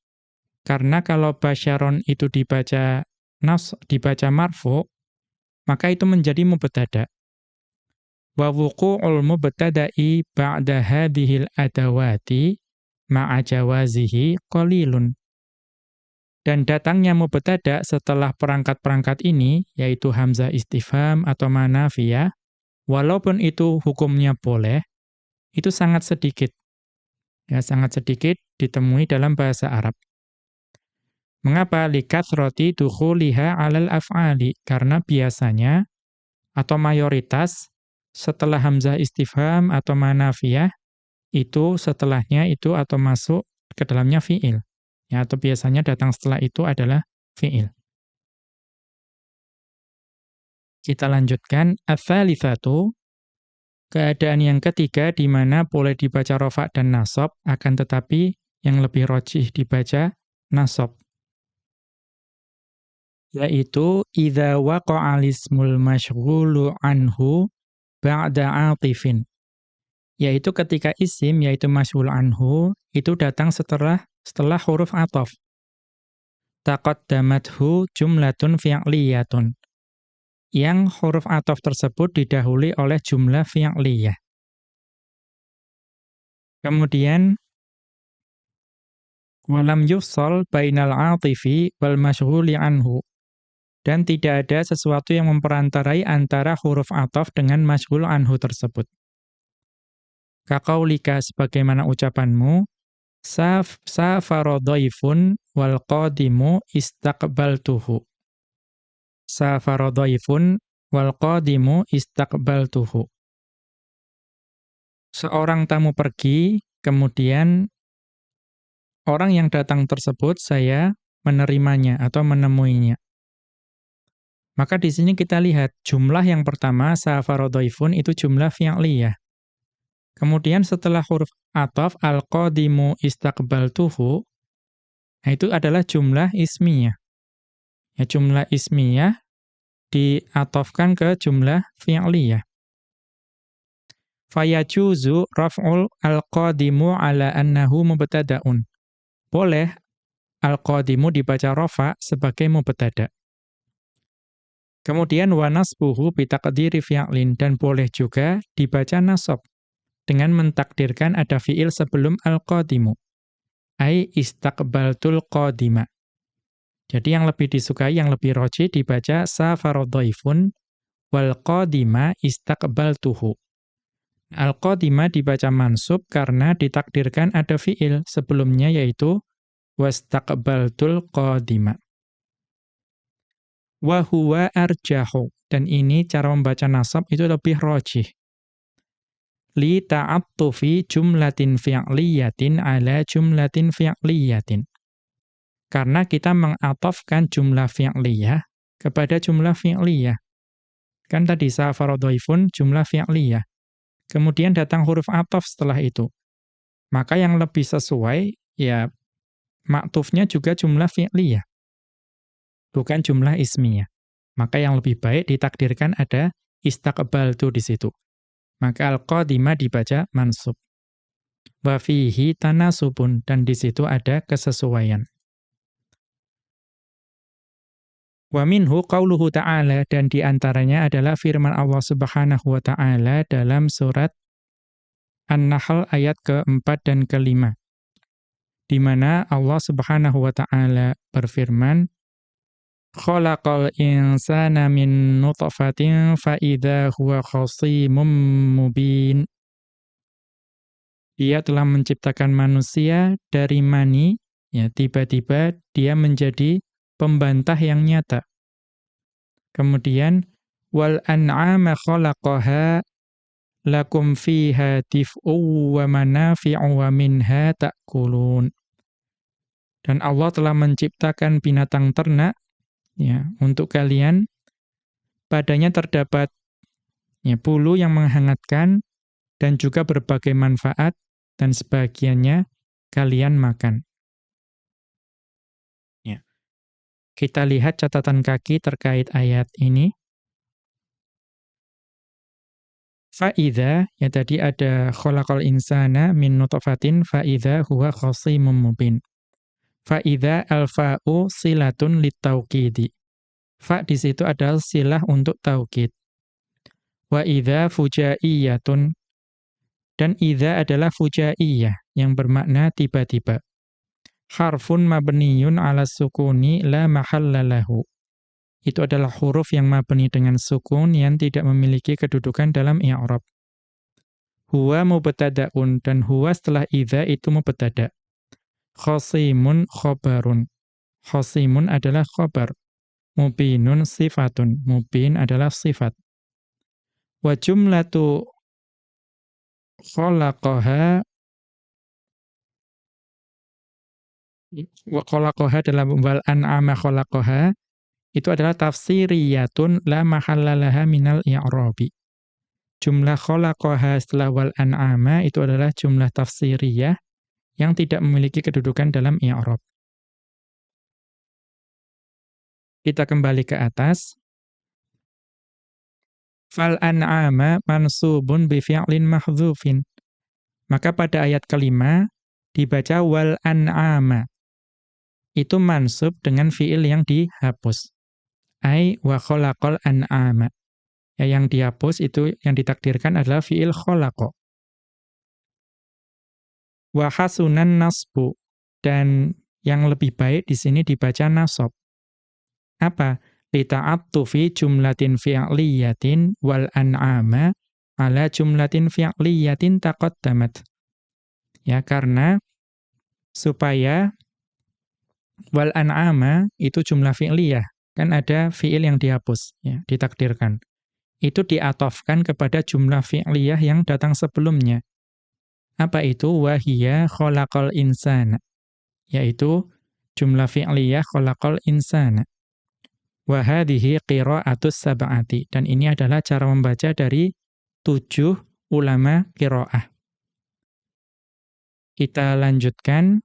Karena kalau basyaron itu dibaca nas dibaca marfu, maka itu menjadi mubtada. Wa wuqu'ul mubtada'i ba'da hadhil adawati ma'a jawazihi qalilun. Dan datangnya mubtada setelah perangkat-perangkat ini, yaitu hamzah istifham atau manafiyah, walaupun itu hukumnya boleh, itu sangat sedikit. Ya, sangat sedikit ditemui dalam bahasa Arab. Mengapa likathrati dukhuliha 'alal af'ali? Karena biasanya atau mayoritas setelah hamzah istifham atau manafiyah itu setelahnya itu atau masuk ke dalamnya fiil. Ya, atau biasanya datang setelah itu adalah fiil. Kita lanjutkan. Ats-tsalitsatu keadaan yang ketiga di mana boleh dibaca rofa dan nasab akan tetapi yang lebih rojih dibaca nasab. Yaitu idza waqa'a ismul masyghulu anhu ba'da 'atifin yaitu ketika isim yaitu masyghul anhu itu datang setelah setelah huruf ataf taqaddamathu jumlatun fi'liyatun. Yang huruf ataf tersebut didahului oleh jumlah fi'liyah. Kemudian walam yufsal bainal 'atifi wal masyghuli anhu. Dan tidak ada sesuatu yang memperantarai antara huruf ataf dengan masyhul anhu tersebut. Kaqaulika sebagaimana ucapanmu, saf safarodhaifun wal qadimu istaqbaltuhu. Safarodhaifun wal qadimu istaqbaltuhu. Seorang tamu pergi, kemudian orang yang datang tersebut saya menerimanya atau menemuinya. Maka di sini kita lihat jumlah yang pertama safarodhaifun itu jumlah fi'liyah. Kemudian setelah huruf ataf al-qadimu istaqbaltuhu nah itu adalah jumlah ismiyah. Ya jumlah ismiyah diatofkan ke jumlah fi'liyah. Fayajuzu raf'ul al-qadimu ala annahu mubtada'un. Boleh al-qadimu dibaca rafa sebagai mubtada'. Kemudian wa nasbuhu bitaqdiri fi'lin dan boleh juga dibaca nasab dengan mentakdirkan ada fi'il sebelum al-qadimu. Ai istaqbaltul qadima. Jadi yang lebih disukai, yang lebih roji dibaca safarodhaifun wal qadima istaqbaltuhu. Al-qadima dibaca mansub karena ditakdirkan ada fi'il sebelumnya yaitu wastaqbaltul qadima wa huwa arjahu. Dan ini cara membaca nasab itu lebih rojih. Li ta'attufi jumlatin fi'liyatin ala jumlatin fi'liyatin. Karena kita mengatofkan jumlah fi'liyah kepada jumlah fi'liyah. Kan tadi safarodhaifun jumlah fi'liyah. Kemudian datang huruf atof setelah itu. Maka yang lebih sesuai, ya maktufnya juga jumlah fi'liyah bukan jumlah ismiyah. Maka yang lebih baik ditakdirkan ada istaqbaltu di situ. Maka al-qadima dibaca mansub. Wa fihi tanasubun dan di situ ada kesesuaian. Wa minhu qauluhu ta'ala dan di antaranya adalah firman Allah Subhanahu wa taala dalam surat An-Nahl ayat keempat dan kelima. Di mana Allah Subhanahu wa taala berfirman, khalaqal insana min nutfatin fa idza huwa khasimun mubin. Dia telah menciptakan manusia dari mani, ya tiba-tiba dia menjadi pembantah yang nyata. Kemudian wal an'ama khalaqaha lakum fiha tif'u wa manafi'u wa minha ta'kulun. Dan Allah telah menciptakan binatang ternak ya untuk kalian padanya terdapat ya bulu yang menghangatkan dan juga berbagai manfaat dan sebagiannya kalian makan. Ya. Kita lihat catatan kaki terkait ayat ini. Fa'idha, ya tadi ada khalaqal insana min nutfatin fa'idha huwa khasimun mubin. Fa'idha al-fa'u silatun litauqidi. Fa di situ adalah silah untuk taukid. Wa idha fujaiyatun. Dan idha adalah fujaiyah, yang bermakna tiba-tiba. Harfun mabniyun ala sukuni la mahallalahu. itu adalah huruf yang mabni dengan sukun yang tidak memiliki kedudukan dalam i'rab. Huwa mubtada'un dan huwa setelah idza itu mubtada'. Khasimun khobarun. Khasimun adalah khobar. Mubinun sifatun. Mubin adalah sifat. Wa jumlatu khalaqaha wa khalaqaha dalam wal an'ama khalaqaha itu adalah tafsiriyatun la mahallalaha minal i'rabi. Jumlah khalaqaha setelah wal an'ama itu adalah jumlah tafsiriyah yang tidak memiliki kedudukan dalam i'rab. Kita kembali ke atas. Fal an'ama mansubun bi fi'lin mahdzufin. Maka pada ayat kelima dibaca wal an'ama. Itu mansub dengan fi'il yang dihapus ai wa khalaqal an'ama. Ya, yang dihapus itu yang ditakdirkan adalah fi'il khalaqa. Wa hasunan nasbu dan yang lebih baik di sini dibaca nasab. Apa? fi jumlatin fi'liyatin wal an'ama ala jumlatin fi'liyatin taqaddamat. Ya, karena supaya wal an'ama itu jumlah fi'liyah kan ada fiil yang dihapus, ya, ditakdirkan. Itu diatofkan kepada jumlah fi'liyah yang datang sebelumnya. Apa itu? Wahiyya khalaqal insana. Yaitu jumlah fi'liyah khalaqal insana. Wahadihi qira'atus sab'ati. Dan ini adalah cara membaca dari tujuh ulama qira'ah. Kita lanjutkan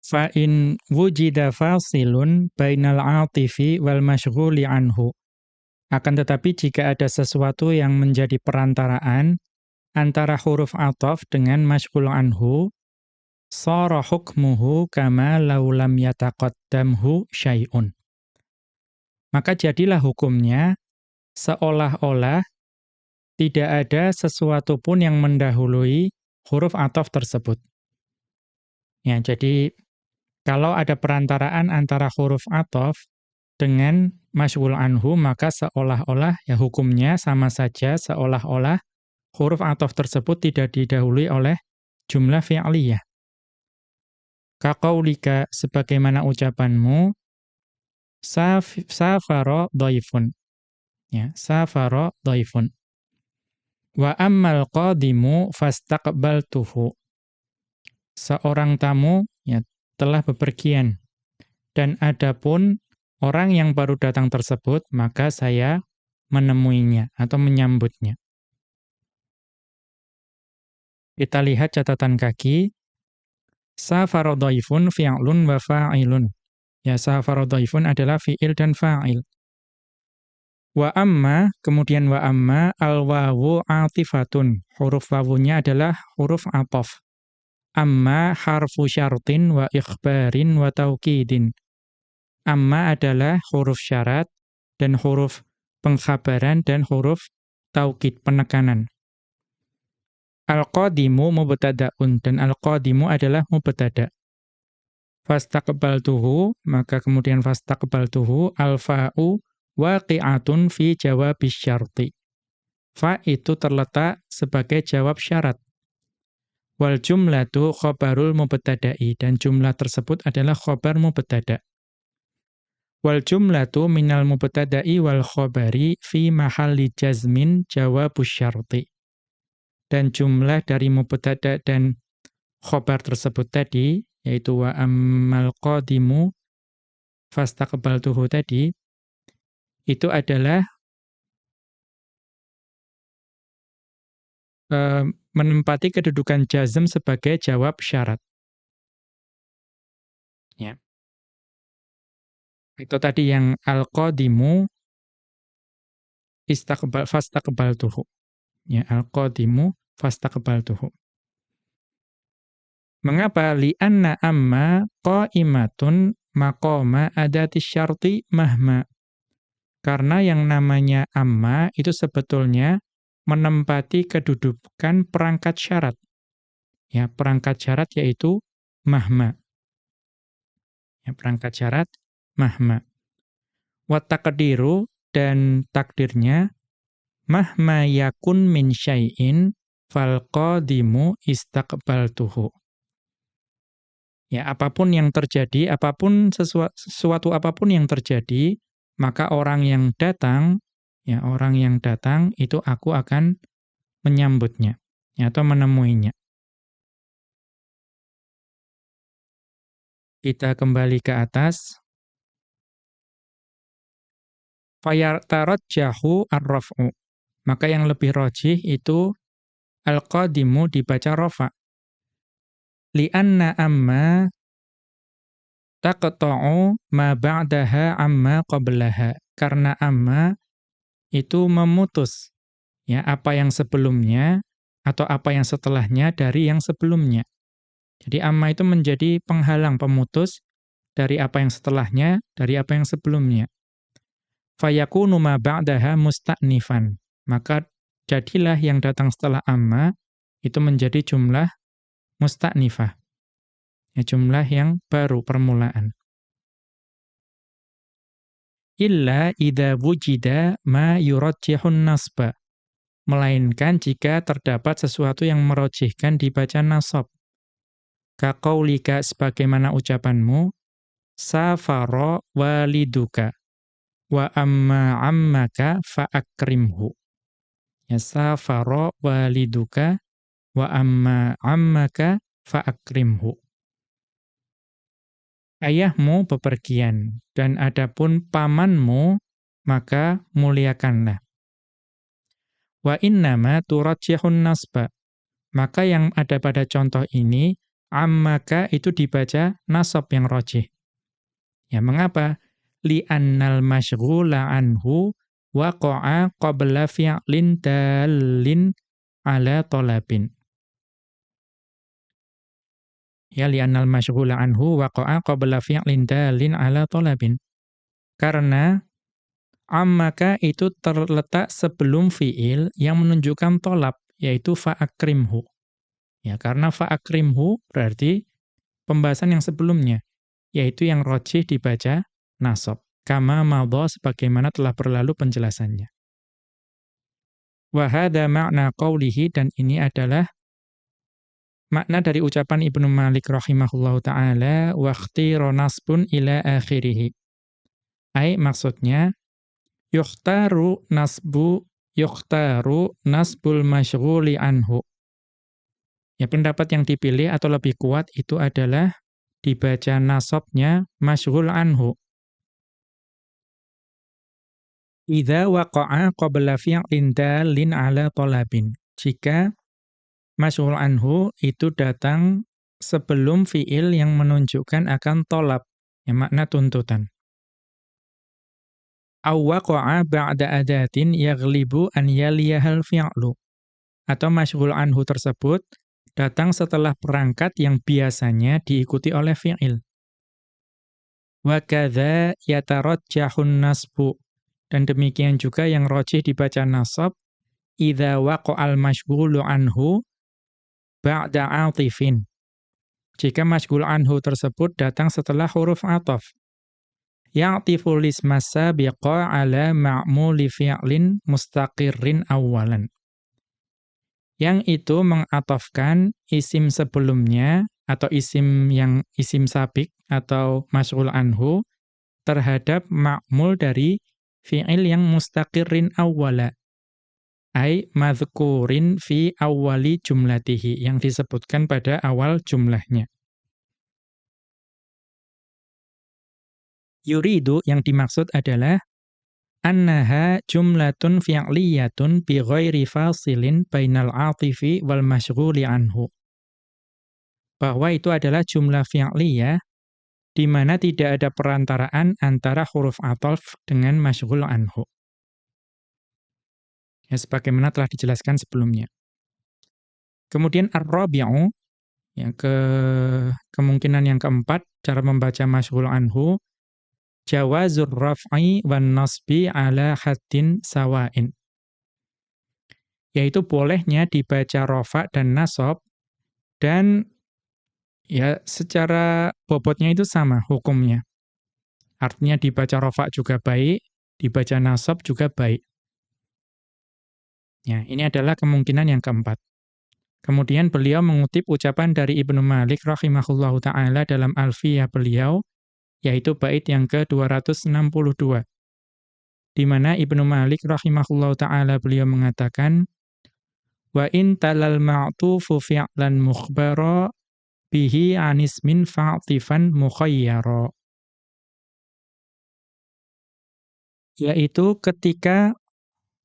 fa in wujida fasilun bainal atifi wal masyghuli anhu akan tetapi jika ada sesuatu yang menjadi perantaraan antara huruf ataf dengan masyghul anhu sara hukmuhu kama law lam yataqaddamhu syai'un. Maka jadilah hukumnya seolah-olah tidak ada sesuatu pun yang mendahului huruf ataf tersebut. Ya jadi kalau ada perantaraan antara huruf atof dengan masyghul anhu, maka seolah-olah ya hukumnya sama saja seolah-olah huruf atof tersebut tidak didahului oleh jumlah fi'liyah. Kaqaulika sebagaimana ucapanmu saf, safara dhaifun. Ya, safara dhaifun. Wa ammal qadimu fastaqbaltuhu. Seorang tamu ya telah bepergian. Dan adapun orang yang baru datang tersebut, maka saya menemuinya atau menyambutnya. Kita lihat catatan kaki. Safarodhaifun fi'lun wa fa'ilun. Ya, safarodhaifun adalah fi'il dan fa'il. Wa amma, kemudian wa amma, al-wawu atifatun. Huruf wawunya adalah huruf atof amma harfu syartin wa ikhbarin wa taukidin. Amma adalah huruf syarat dan huruf pengkhabaran dan huruf taukid penekanan. Al-qadimu mubtada'un dan al-qadimu adalah mubtada'. Fastaqbaltuhu maka kemudian fastaqbaltuhu al-fa'u waqi'atun fi jawabis syarti. Fa itu terletak sebagai jawab syarat. Wal jumlatu khobarul mubtada'i dan jumlah tersebut adalah khobar mubtada'. Wal jumlatu minal mubtada'i wal khobari fi mahalli jazmin jawabus syarti. Dan jumlah dari mubtada' dan khobar tersebut tadi, yaitu wa ammal qadimu fastaqbaltuhu tadi, itu adalah uh, menempati kedudukan jazm sebagai jawab syarat. Ya. Itu tadi yang al-qadimu istaqbal fastaqbaltuhu. Ya, al-qadimu fastaqbaltuhu. Mengapa li'anna amma qa'imatun maqama adati syarti mahma? Karena yang namanya amma itu sebetulnya menempati kedudukan perangkat syarat. Ya, perangkat syarat yaitu mahma. Ya, perangkat syarat mahma. Wa taqdiru dan takdirnya mahma yakun min syai'in fal qadimu istaqbaltuhu. Ya, apa pun yang terjadi, apa pun sesuatu, sesuatu apa pun yang terjadi, maka orang yang datang, ya orang yang datang itu aku akan menyambutnya ya, atau menemuinya. Kita kembali ke atas. Fayartarajjahu ar-raf'u. Maka yang lebih rojih itu al-qadimu dibaca rofa. Lianna amma taqta'u ma ba'daha amma qablaha. Karena amma itu memutus ya apa yang sebelumnya atau apa yang setelahnya dari yang sebelumnya. Jadi amma itu menjadi penghalang, pemutus dari apa yang setelahnya, dari apa yang sebelumnya. Fayakunu ma ba'daha musta'nifan. Maka jadilah yang datang setelah amma itu menjadi jumlah musta'nifah. Ya, jumlah yang baru, permulaan. Illa idha wujida ma yurajjihun nasba. Melainkan jika terdapat sesuatu yang merojihkan dibaca nasab Kaqaulika sebagaimana ucapanmu, safara waliduka wa amma ammaka fa'akrimhu. Ya safara waliduka wa amma ammaka fa'akrimhu. Ayahmu bepergian dan adapun pamanmu maka muliakanlah. Wa innama turajjihun nasba. Maka yang ada pada contoh ini ammaka itu dibaca nasab yang rojih. Ya, mengapa? Li'annal masyghula anhu waqa'a qabla fi'lin dalin ala talabin. Ya li'annal masyghula anhu waqa'a qabla fi'lin dalin ala talabin. Karena ammaka itu terletak sebelum fi'il yang menunjukkan tolab, yaitu fa'akrimhu. Ya, karena fa'akrimhu berarti pembahasan yang sebelumnya, yaitu yang rojih dibaca nasab. Kama madha sebagaimana telah berlalu penjelasannya. Wahada makna qawlihi dan ini adalah makna dari ucapan Ibnu Malik rahimahullahu ta'ala waqtiru nasbun ila akhirih. Ai maksudnya yukhtaru nasbu yukhtaru nasbul masyghuli anhu Ya, pendapat yang dipilih atau lebih kuat itu adalah dibaca nasabnya masyghul anhu. Idza waqa'a qabla fi'lin dalin ala talabin. Jika masyghul anhu itu datang sebelum fi'il yang menunjukkan akan tolab, yang makna tuntutan. Aw waqa'a ba'da adatin yaghlibu an yaliyahal fi'lu. Atau masyghul anhu tersebut datang setelah perangkat yang biasanya diikuti oleh fi'il. Wa kadza yatarajjahun nasbu. Dan demikian juga yang rojih dibaca nasab idza waqa'al masyghulu anhu ba'da 'atifin. Jika masyghul anhu tersebut datang setelah huruf ataf. Ya'tifu lisma sabiqa ala ma'muli fi'lin mustaqirrin awalan yang itu mengatofkan isim sebelumnya atau isim yang isim sabik atau mas'ul anhu terhadap ma'mul dari fi'il yang mustaqirin awwala ay madhkurin fi awwali jumlatihi yang disebutkan pada awal jumlahnya yuridu yang dimaksud adalah annaha jumlatun fi'liyatun bi ghairi fasilin bainal atifi wal masyghuli anhu. Bahwa itu adalah jumlah fi'liyah di mana tidak ada perantaraan antara huruf ataf dengan masyghul anhu. Ya sebagaimana telah dijelaskan sebelumnya. Kemudian ar-rabi'u yang ke kemungkinan yang keempat cara membaca masyghul anhu jawazur raf'i wan nasbi ala haddin sawain. Yaitu bolehnya dibaca rofa dan nasab dan ya secara bobotnya itu sama hukumnya. Artinya dibaca rofa juga baik, dibaca nasab juga baik. Ya, ini adalah kemungkinan yang keempat. Kemudian beliau mengutip ucapan dari Ibnu Malik rahimahullahu taala dalam Alfiyah beliau yaitu bait yang ke-262. Di mana Ibnu Malik rahimahullahu taala beliau mengatakan wa in talal ma'tufu fi'lan mukhbara bihi anis min fa'tifan mukhayyara yaitu ketika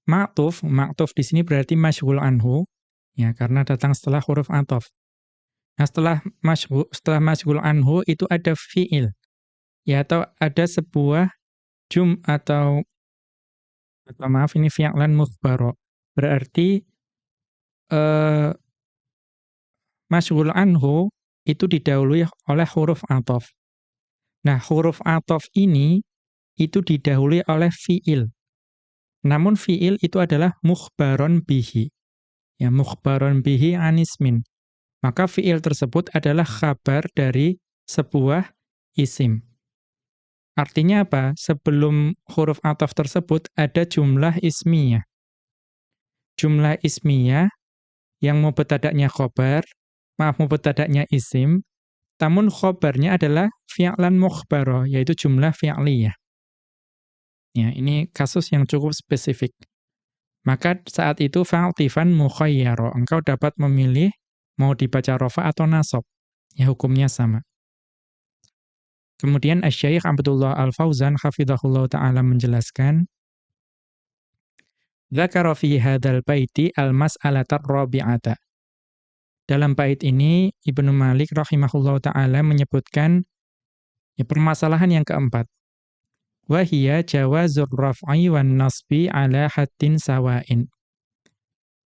ma'tuf, ma'tuf di sini berarti masyhul anhu, ya karena datang setelah huruf atof. Nah, setelah masyhul setelah masyhul anhu itu ada fiil. Ya atau ada sebuah jum atau atau maaf ini fi'lan mukhbaro. Berarti eh masyhul anhu itu didahului oleh huruf atof. Nah, huruf atof ini itu didahului oleh fiil. Namun fiil itu adalah mukhbaron bihi. Ya, mukhbaron bihi anismin. Maka fiil tersebut adalah khabar dari sebuah isim. Artinya apa? Sebelum huruf ataf tersebut ada jumlah ismiyah. Jumlah ismiyah yang mubtada'nya khobar, maaf mubtada'nya isim, namun khobarnya adalah fi'lan mukhbaro, yaitu jumlah fi'liyah. Ya, ini kasus yang cukup spesifik. Maka saat itu fa'atifan mukhayyaro. Engkau dapat memilih mau dibaca rofa atau nasab. Ya, hukumnya sama. Kemudian Asy-Syaikh Abdullah Al-Fauzan hafizahullah taala menjelaskan Dzakara fi hadzal baiti al-mas'alatar rabi'ata. Dalam bait ini Ibnu Malik rahimahullah taala menyebutkan ya, permasalahan yang keempat. Wahia jawazur raf'i wan nasbi ala haddin sawain.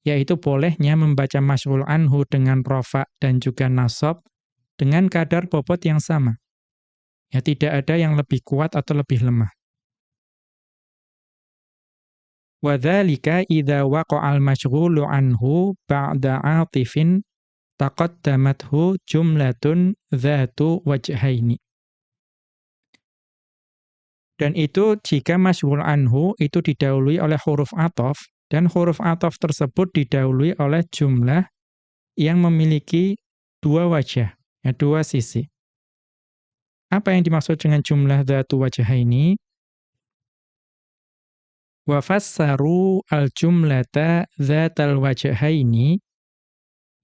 Yaitu bolehnya membaca masyhul anhu dengan rafa dan juga nasab dengan kadar bobot yang sama. Ya tidak ada yang lebih kuat atau lebih lemah. Wadzalika idza waqa'al masyghulu anhu ba'da 'atifin taqaddamathu jumlatun dzatu wajhaini dan itu jika masyhur anhu itu didahului oleh huruf atof, dan huruf atof tersebut didahului oleh jumlah yang memiliki dua wajah, ya, dua sisi. Apa yang dimaksud dengan jumlah dhatu wajah ini? Wa fassaru al-jumlata dhatal wajahaini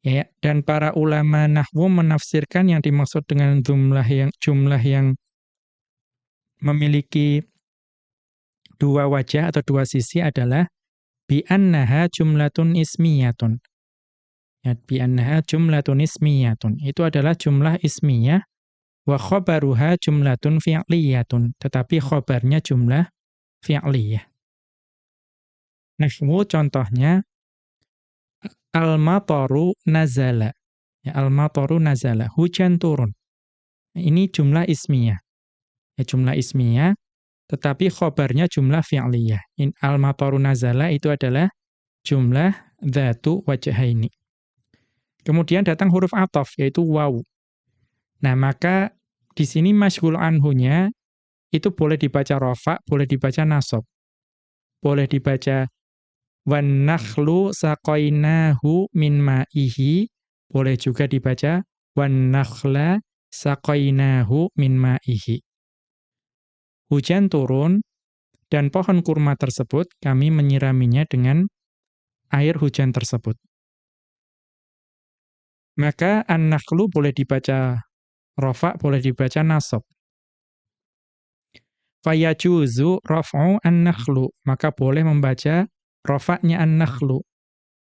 ya dan para ulama nahwu menafsirkan yang dimaksud dengan jumlah yang jumlah yang memiliki dua wajah atau dua sisi adalah bi annaha jumlatun ismiyatun. Ya, bi annaha jumlatun ismiyatun. Itu adalah jumlah ismiyah wa khabaruha jumlatun fi'liyatun. Tetapi khabarnya jumlah fi'liyah. Nahwu contohnya al-mataru nazala. Ya, al-mataru nazala, hujan turun. Ini jumlah ismiyah ya jumlah ismiyah, tetapi khobarnya jumlah fi'liyah. Al-mataru nazala itu adalah jumlah dhatu wajahaini. Kemudian datang huruf atof, yaitu waw. Nah, maka di sini masyhul anhunya itu boleh dibaca rofa, boleh dibaca nasob. Boleh dibaca wan nakhlu saqainahu min ma'ihi, boleh juga dibaca wan nakhla saqainahu min ma'ihi hujan turun, dan pohon kurma tersebut kami menyiraminya dengan air hujan tersebut. Maka an-nakhlu boleh dibaca rofa, boleh dibaca nasab. Fayajuzu raf'u an-nakhlu, maka boleh membaca rofaknya an-nakhlu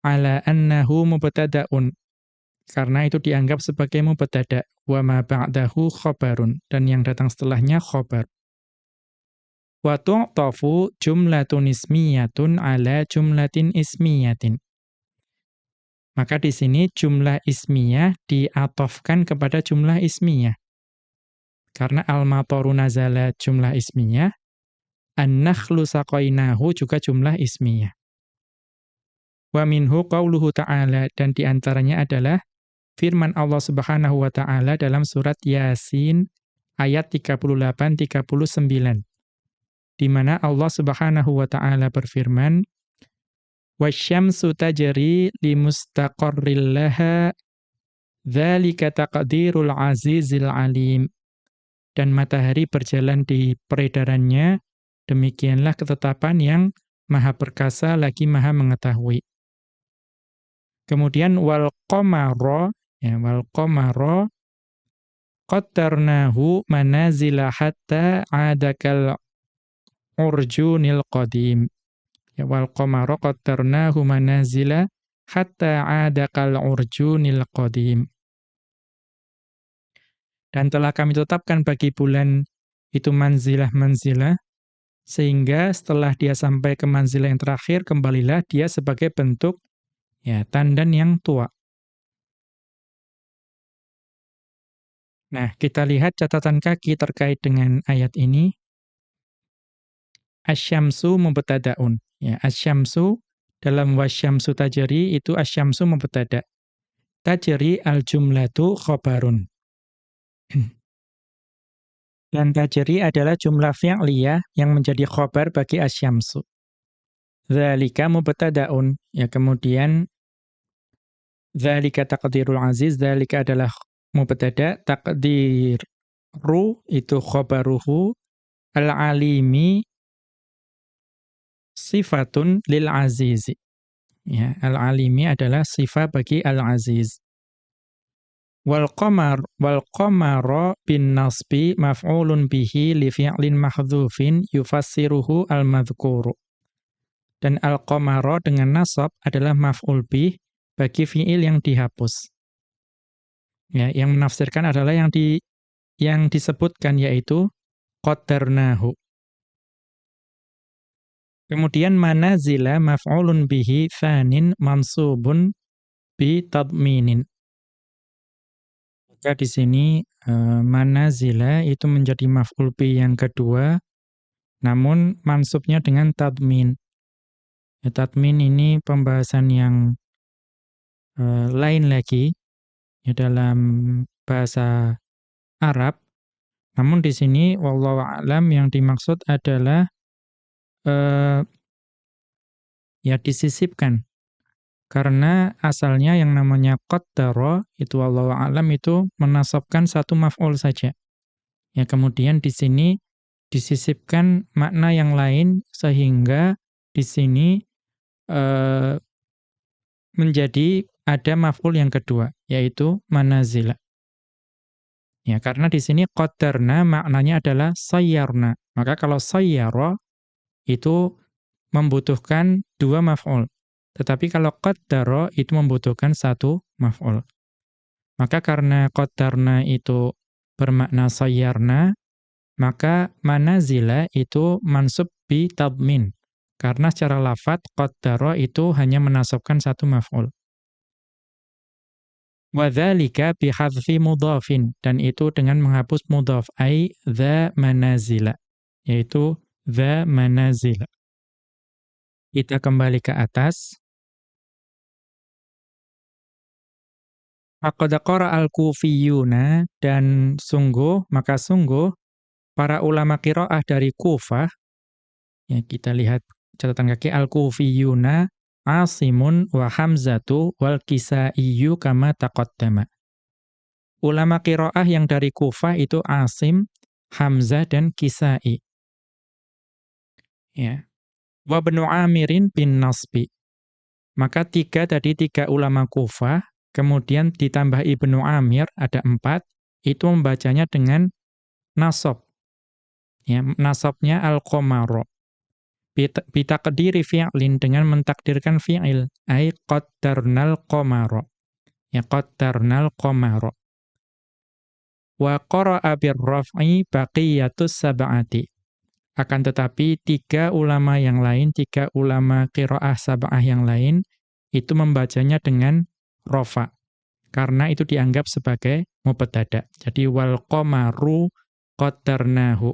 ala annahu mubtada'un karena itu dianggap sebagai mubtada wa ma ba'dahu khabarun dan yang datang setelahnya khabar wa tu'tafu jumlatun ismiyatun ala jumlatin ismiyatin. Maka di sini jumlah ismiyah diatofkan kepada jumlah ismiyah. Karena al-mataru nazala jumlah ismiyah, an-nakhlu saqainahu juga jumlah ismiyah. Wa minhu qawluhu ta'ala dan di antaranya adalah firman Allah Subhanahu wa taala dalam surat Yasin ayat 38 39 di mana Allah Subhanahu wa taala berfirman wasyamsu tajri limustaqarril laha dzalika taqdirul azizil alim. Dan matahari berjalan di peredarannya demikianlah ketetapan yang maha perkasa lagi maha mengetahui kemudian wal qamara ya wal qamara qattarnahu manazila hatta adakal urjunil qadim. Ya wal qamara qattarnahu manazila hatta adakal urjunil qadim. Dan telah kami tetapkan bagi bulan itu manzilah-manzilah sehingga setelah dia sampai ke manzilah yang terakhir kembalilah dia sebagai bentuk ya tandan yang tua Nah, kita lihat catatan kaki terkait dengan ayat ini. Asyamsu mubtadaun. Ya, asyamsu dalam wasyamsu tajri itu asyamsu mubtada. Tajri al-jumlatu khabarun. Dan tajri adalah jumlah fi'liyah yang menjadi khabar bagi asyamsu. Dzalika mubtadaun. Ya, kemudian dzalika taqdirul aziz, dzalika adalah mubtada takdir ru itu khobaruhu al-alimi sifatun lil azizi. Ya, al-alimi adalah sifat bagi al-aziz. Wal qamar wal qamara bin nasbi maf'ulun bihi li fi'lin mahdhufin yufassiruhu al-madhkuru. Dan al-qamara dengan nasab adalah maf'ul bih bagi fi'il yang dihapus. Ya, yang menafsirkan adalah yang di yang disebutkan yaitu qaddarnahu. Kemudian manazila maf'ulun bihi fanin mansubun bi tadminin. Maka di sini uh, manazila itu menjadi maf'ul bi yang kedua namun mansubnya dengan tadmin. Ya, tadmin ini pembahasan yang lain lagi ya dalam bahasa Arab. Namun di sini wallahu alam yang dimaksud adalah eh, ya disisipkan. Karena asalnya yang namanya qaddara itu wallahu alam itu menasabkan satu maf'ul saja. Ya kemudian di sini disisipkan makna yang lain sehingga di sini eh, menjadi ada maf'ul yang kedua, yaitu manazila. Ya, karena di sini qadarna maknanya adalah sayyarna. Maka kalau sayyara itu membutuhkan dua maf'ul. Tetapi kalau qaddara itu membutuhkan satu maf'ul. Maka karena qadarna itu bermakna sayyarna, maka manazila itu mansub bi tadmin. Karena secara lafat qaddara itu hanya menasabkan satu maf'ul. Wadzalika bihadfi mudhafin dan itu dengan menghapus mudhaf ai dza manazila yaitu dza manazila. Kita kembali ke atas. Faqad qara al-kufiyuna dan sungguh maka sungguh para ulama qiraah dari Kufah ya kita lihat catatan kaki al-kufiyuna Asimun wa Hamzatu wal Kisaiyu kama taqaddama. Ulama qiraah yang dari Kufah itu Asim, Hamzah dan Kisai. Ya. Wa Ibnu Amirin bin Nasbi. Maka tiga tadi tiga ulama Kufah, kemudian ditambah Ibnu Amir ada empat, itu membacanya dengan nasab. Ya, nasabnya al-qamara bitaqdiri fi'lin dengan mentakdirkan fi'il. Ay qaddarnal qamara. Ya qaddarnal qamara. Wa qara'a birraf'i baqiyatus sab'ati. Akan tetapi tiga ulama yang lain tiga ulama qiraah sab'ah yang lain itu membacanya dengan rafa. Karena itu dianggap sebagai mubtada. Jadi wal qamaru qaddarnahu.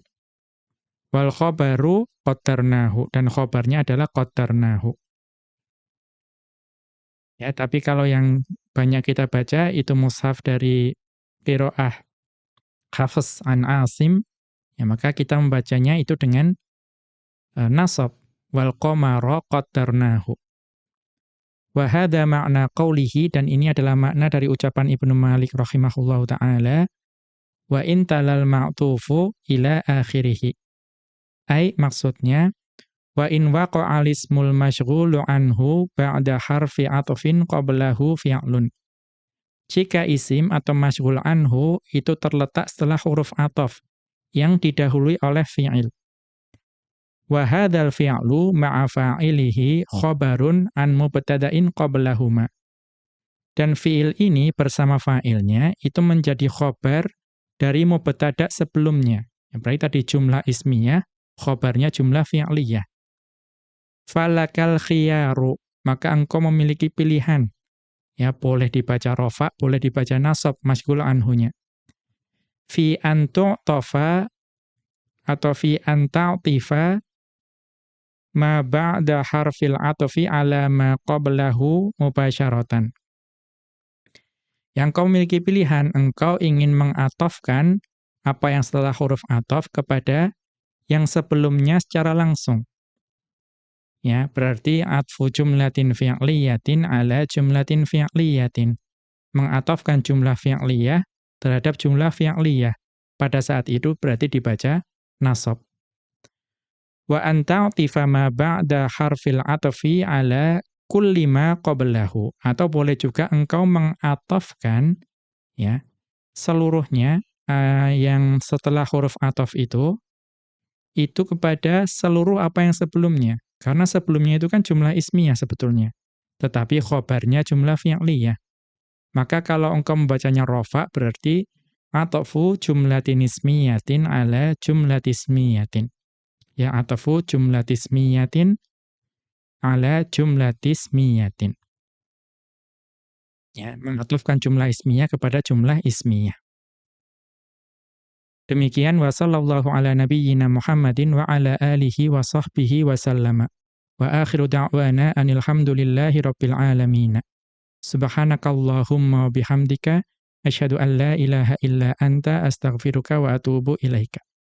Wal khobaru qaddarnahu. Dan khobarnya adalah qaddarnahu. Ya, tapi kalau yang banyak kita baca itu mushaf dari Qiraah Hafs an Asim, ya maka kita membacanya itu dengan uh, nasab wal qamara qaddarnahu. Wa hadha ma'na qawlihi dan ini adalah makna dari ucapan Ibnu Malik rahimahullahu taala wa intalal ma'tufu ila akhirih. Ai maksudnya wa in waqa'a ismul masyghulu anhu ba'da harfi atfin qablahu fi'lun. Jika isim atau masyghul anhu itu terletak setelah huruf ataf yang didahului oleh fi'il. Wa hadzal fi'lu ma'a fa'ilihi khabarun an mubtada'in qablahuma. Dan fi'il ini bersama fa'ilnya itu menjadi khobar dari mubtada' sebelumnya. Ya, berarti tadi jumlah ismiyah, khobarnya jumlah fi'liyah. Falakal khiyaru, maka engkau memiliki pilihan. Ya, boleh dibaca rofa, boleh dibaca nasab, masgul anhunya. Fi antu'tofa atau fi anta'tifa ma ba'da harfil atfi ala ma qablahu mubasyaratan. Yang kau memiliki pilihan, engkau ingin mengatofkan apa yang setelah huruf atof kepada yang sebelumnya secara langsung. Ya, berarti atfu jumlatin fi'liyatin ala jumlatin fi'liyatin. Mengatofkan jumlah fi'liyah terhadap jumlah fi'liyah. Pada saat itu berarti dibaca nasab wa anta ma ba'da harfil atfi ala kulli ma qablahu atau boleh juga engkau mengatafkan ya seluruhnya uh, yang setelah huruf ataf itu itu kepada seluruh apa yang sebelumnya karena sebelumnya itu kan jumlah ismiyah sebetulnya tetapi khobarnya jumlah fi'liyah maka kalau engkau membacanya rofa berarti atafu jumlatin ismiyatin ala jumlatismiyatin ya atafu jumlatismiyatin ala jumlatismiyatin. Ya, mengatufkan jumlah ismiyah kepada jumlah ismiyah. Demikian wa sallallahu ala nabiyyina Muhammadin wa ala alihi wa sahbihi wa sallama. Wa akhiru da'wana anil hamdulillahi rabbil alamin. Subhanakallahumma bihamdika asyhadu an la ilaha illa anta astaghfiruka wa atubu ilaika.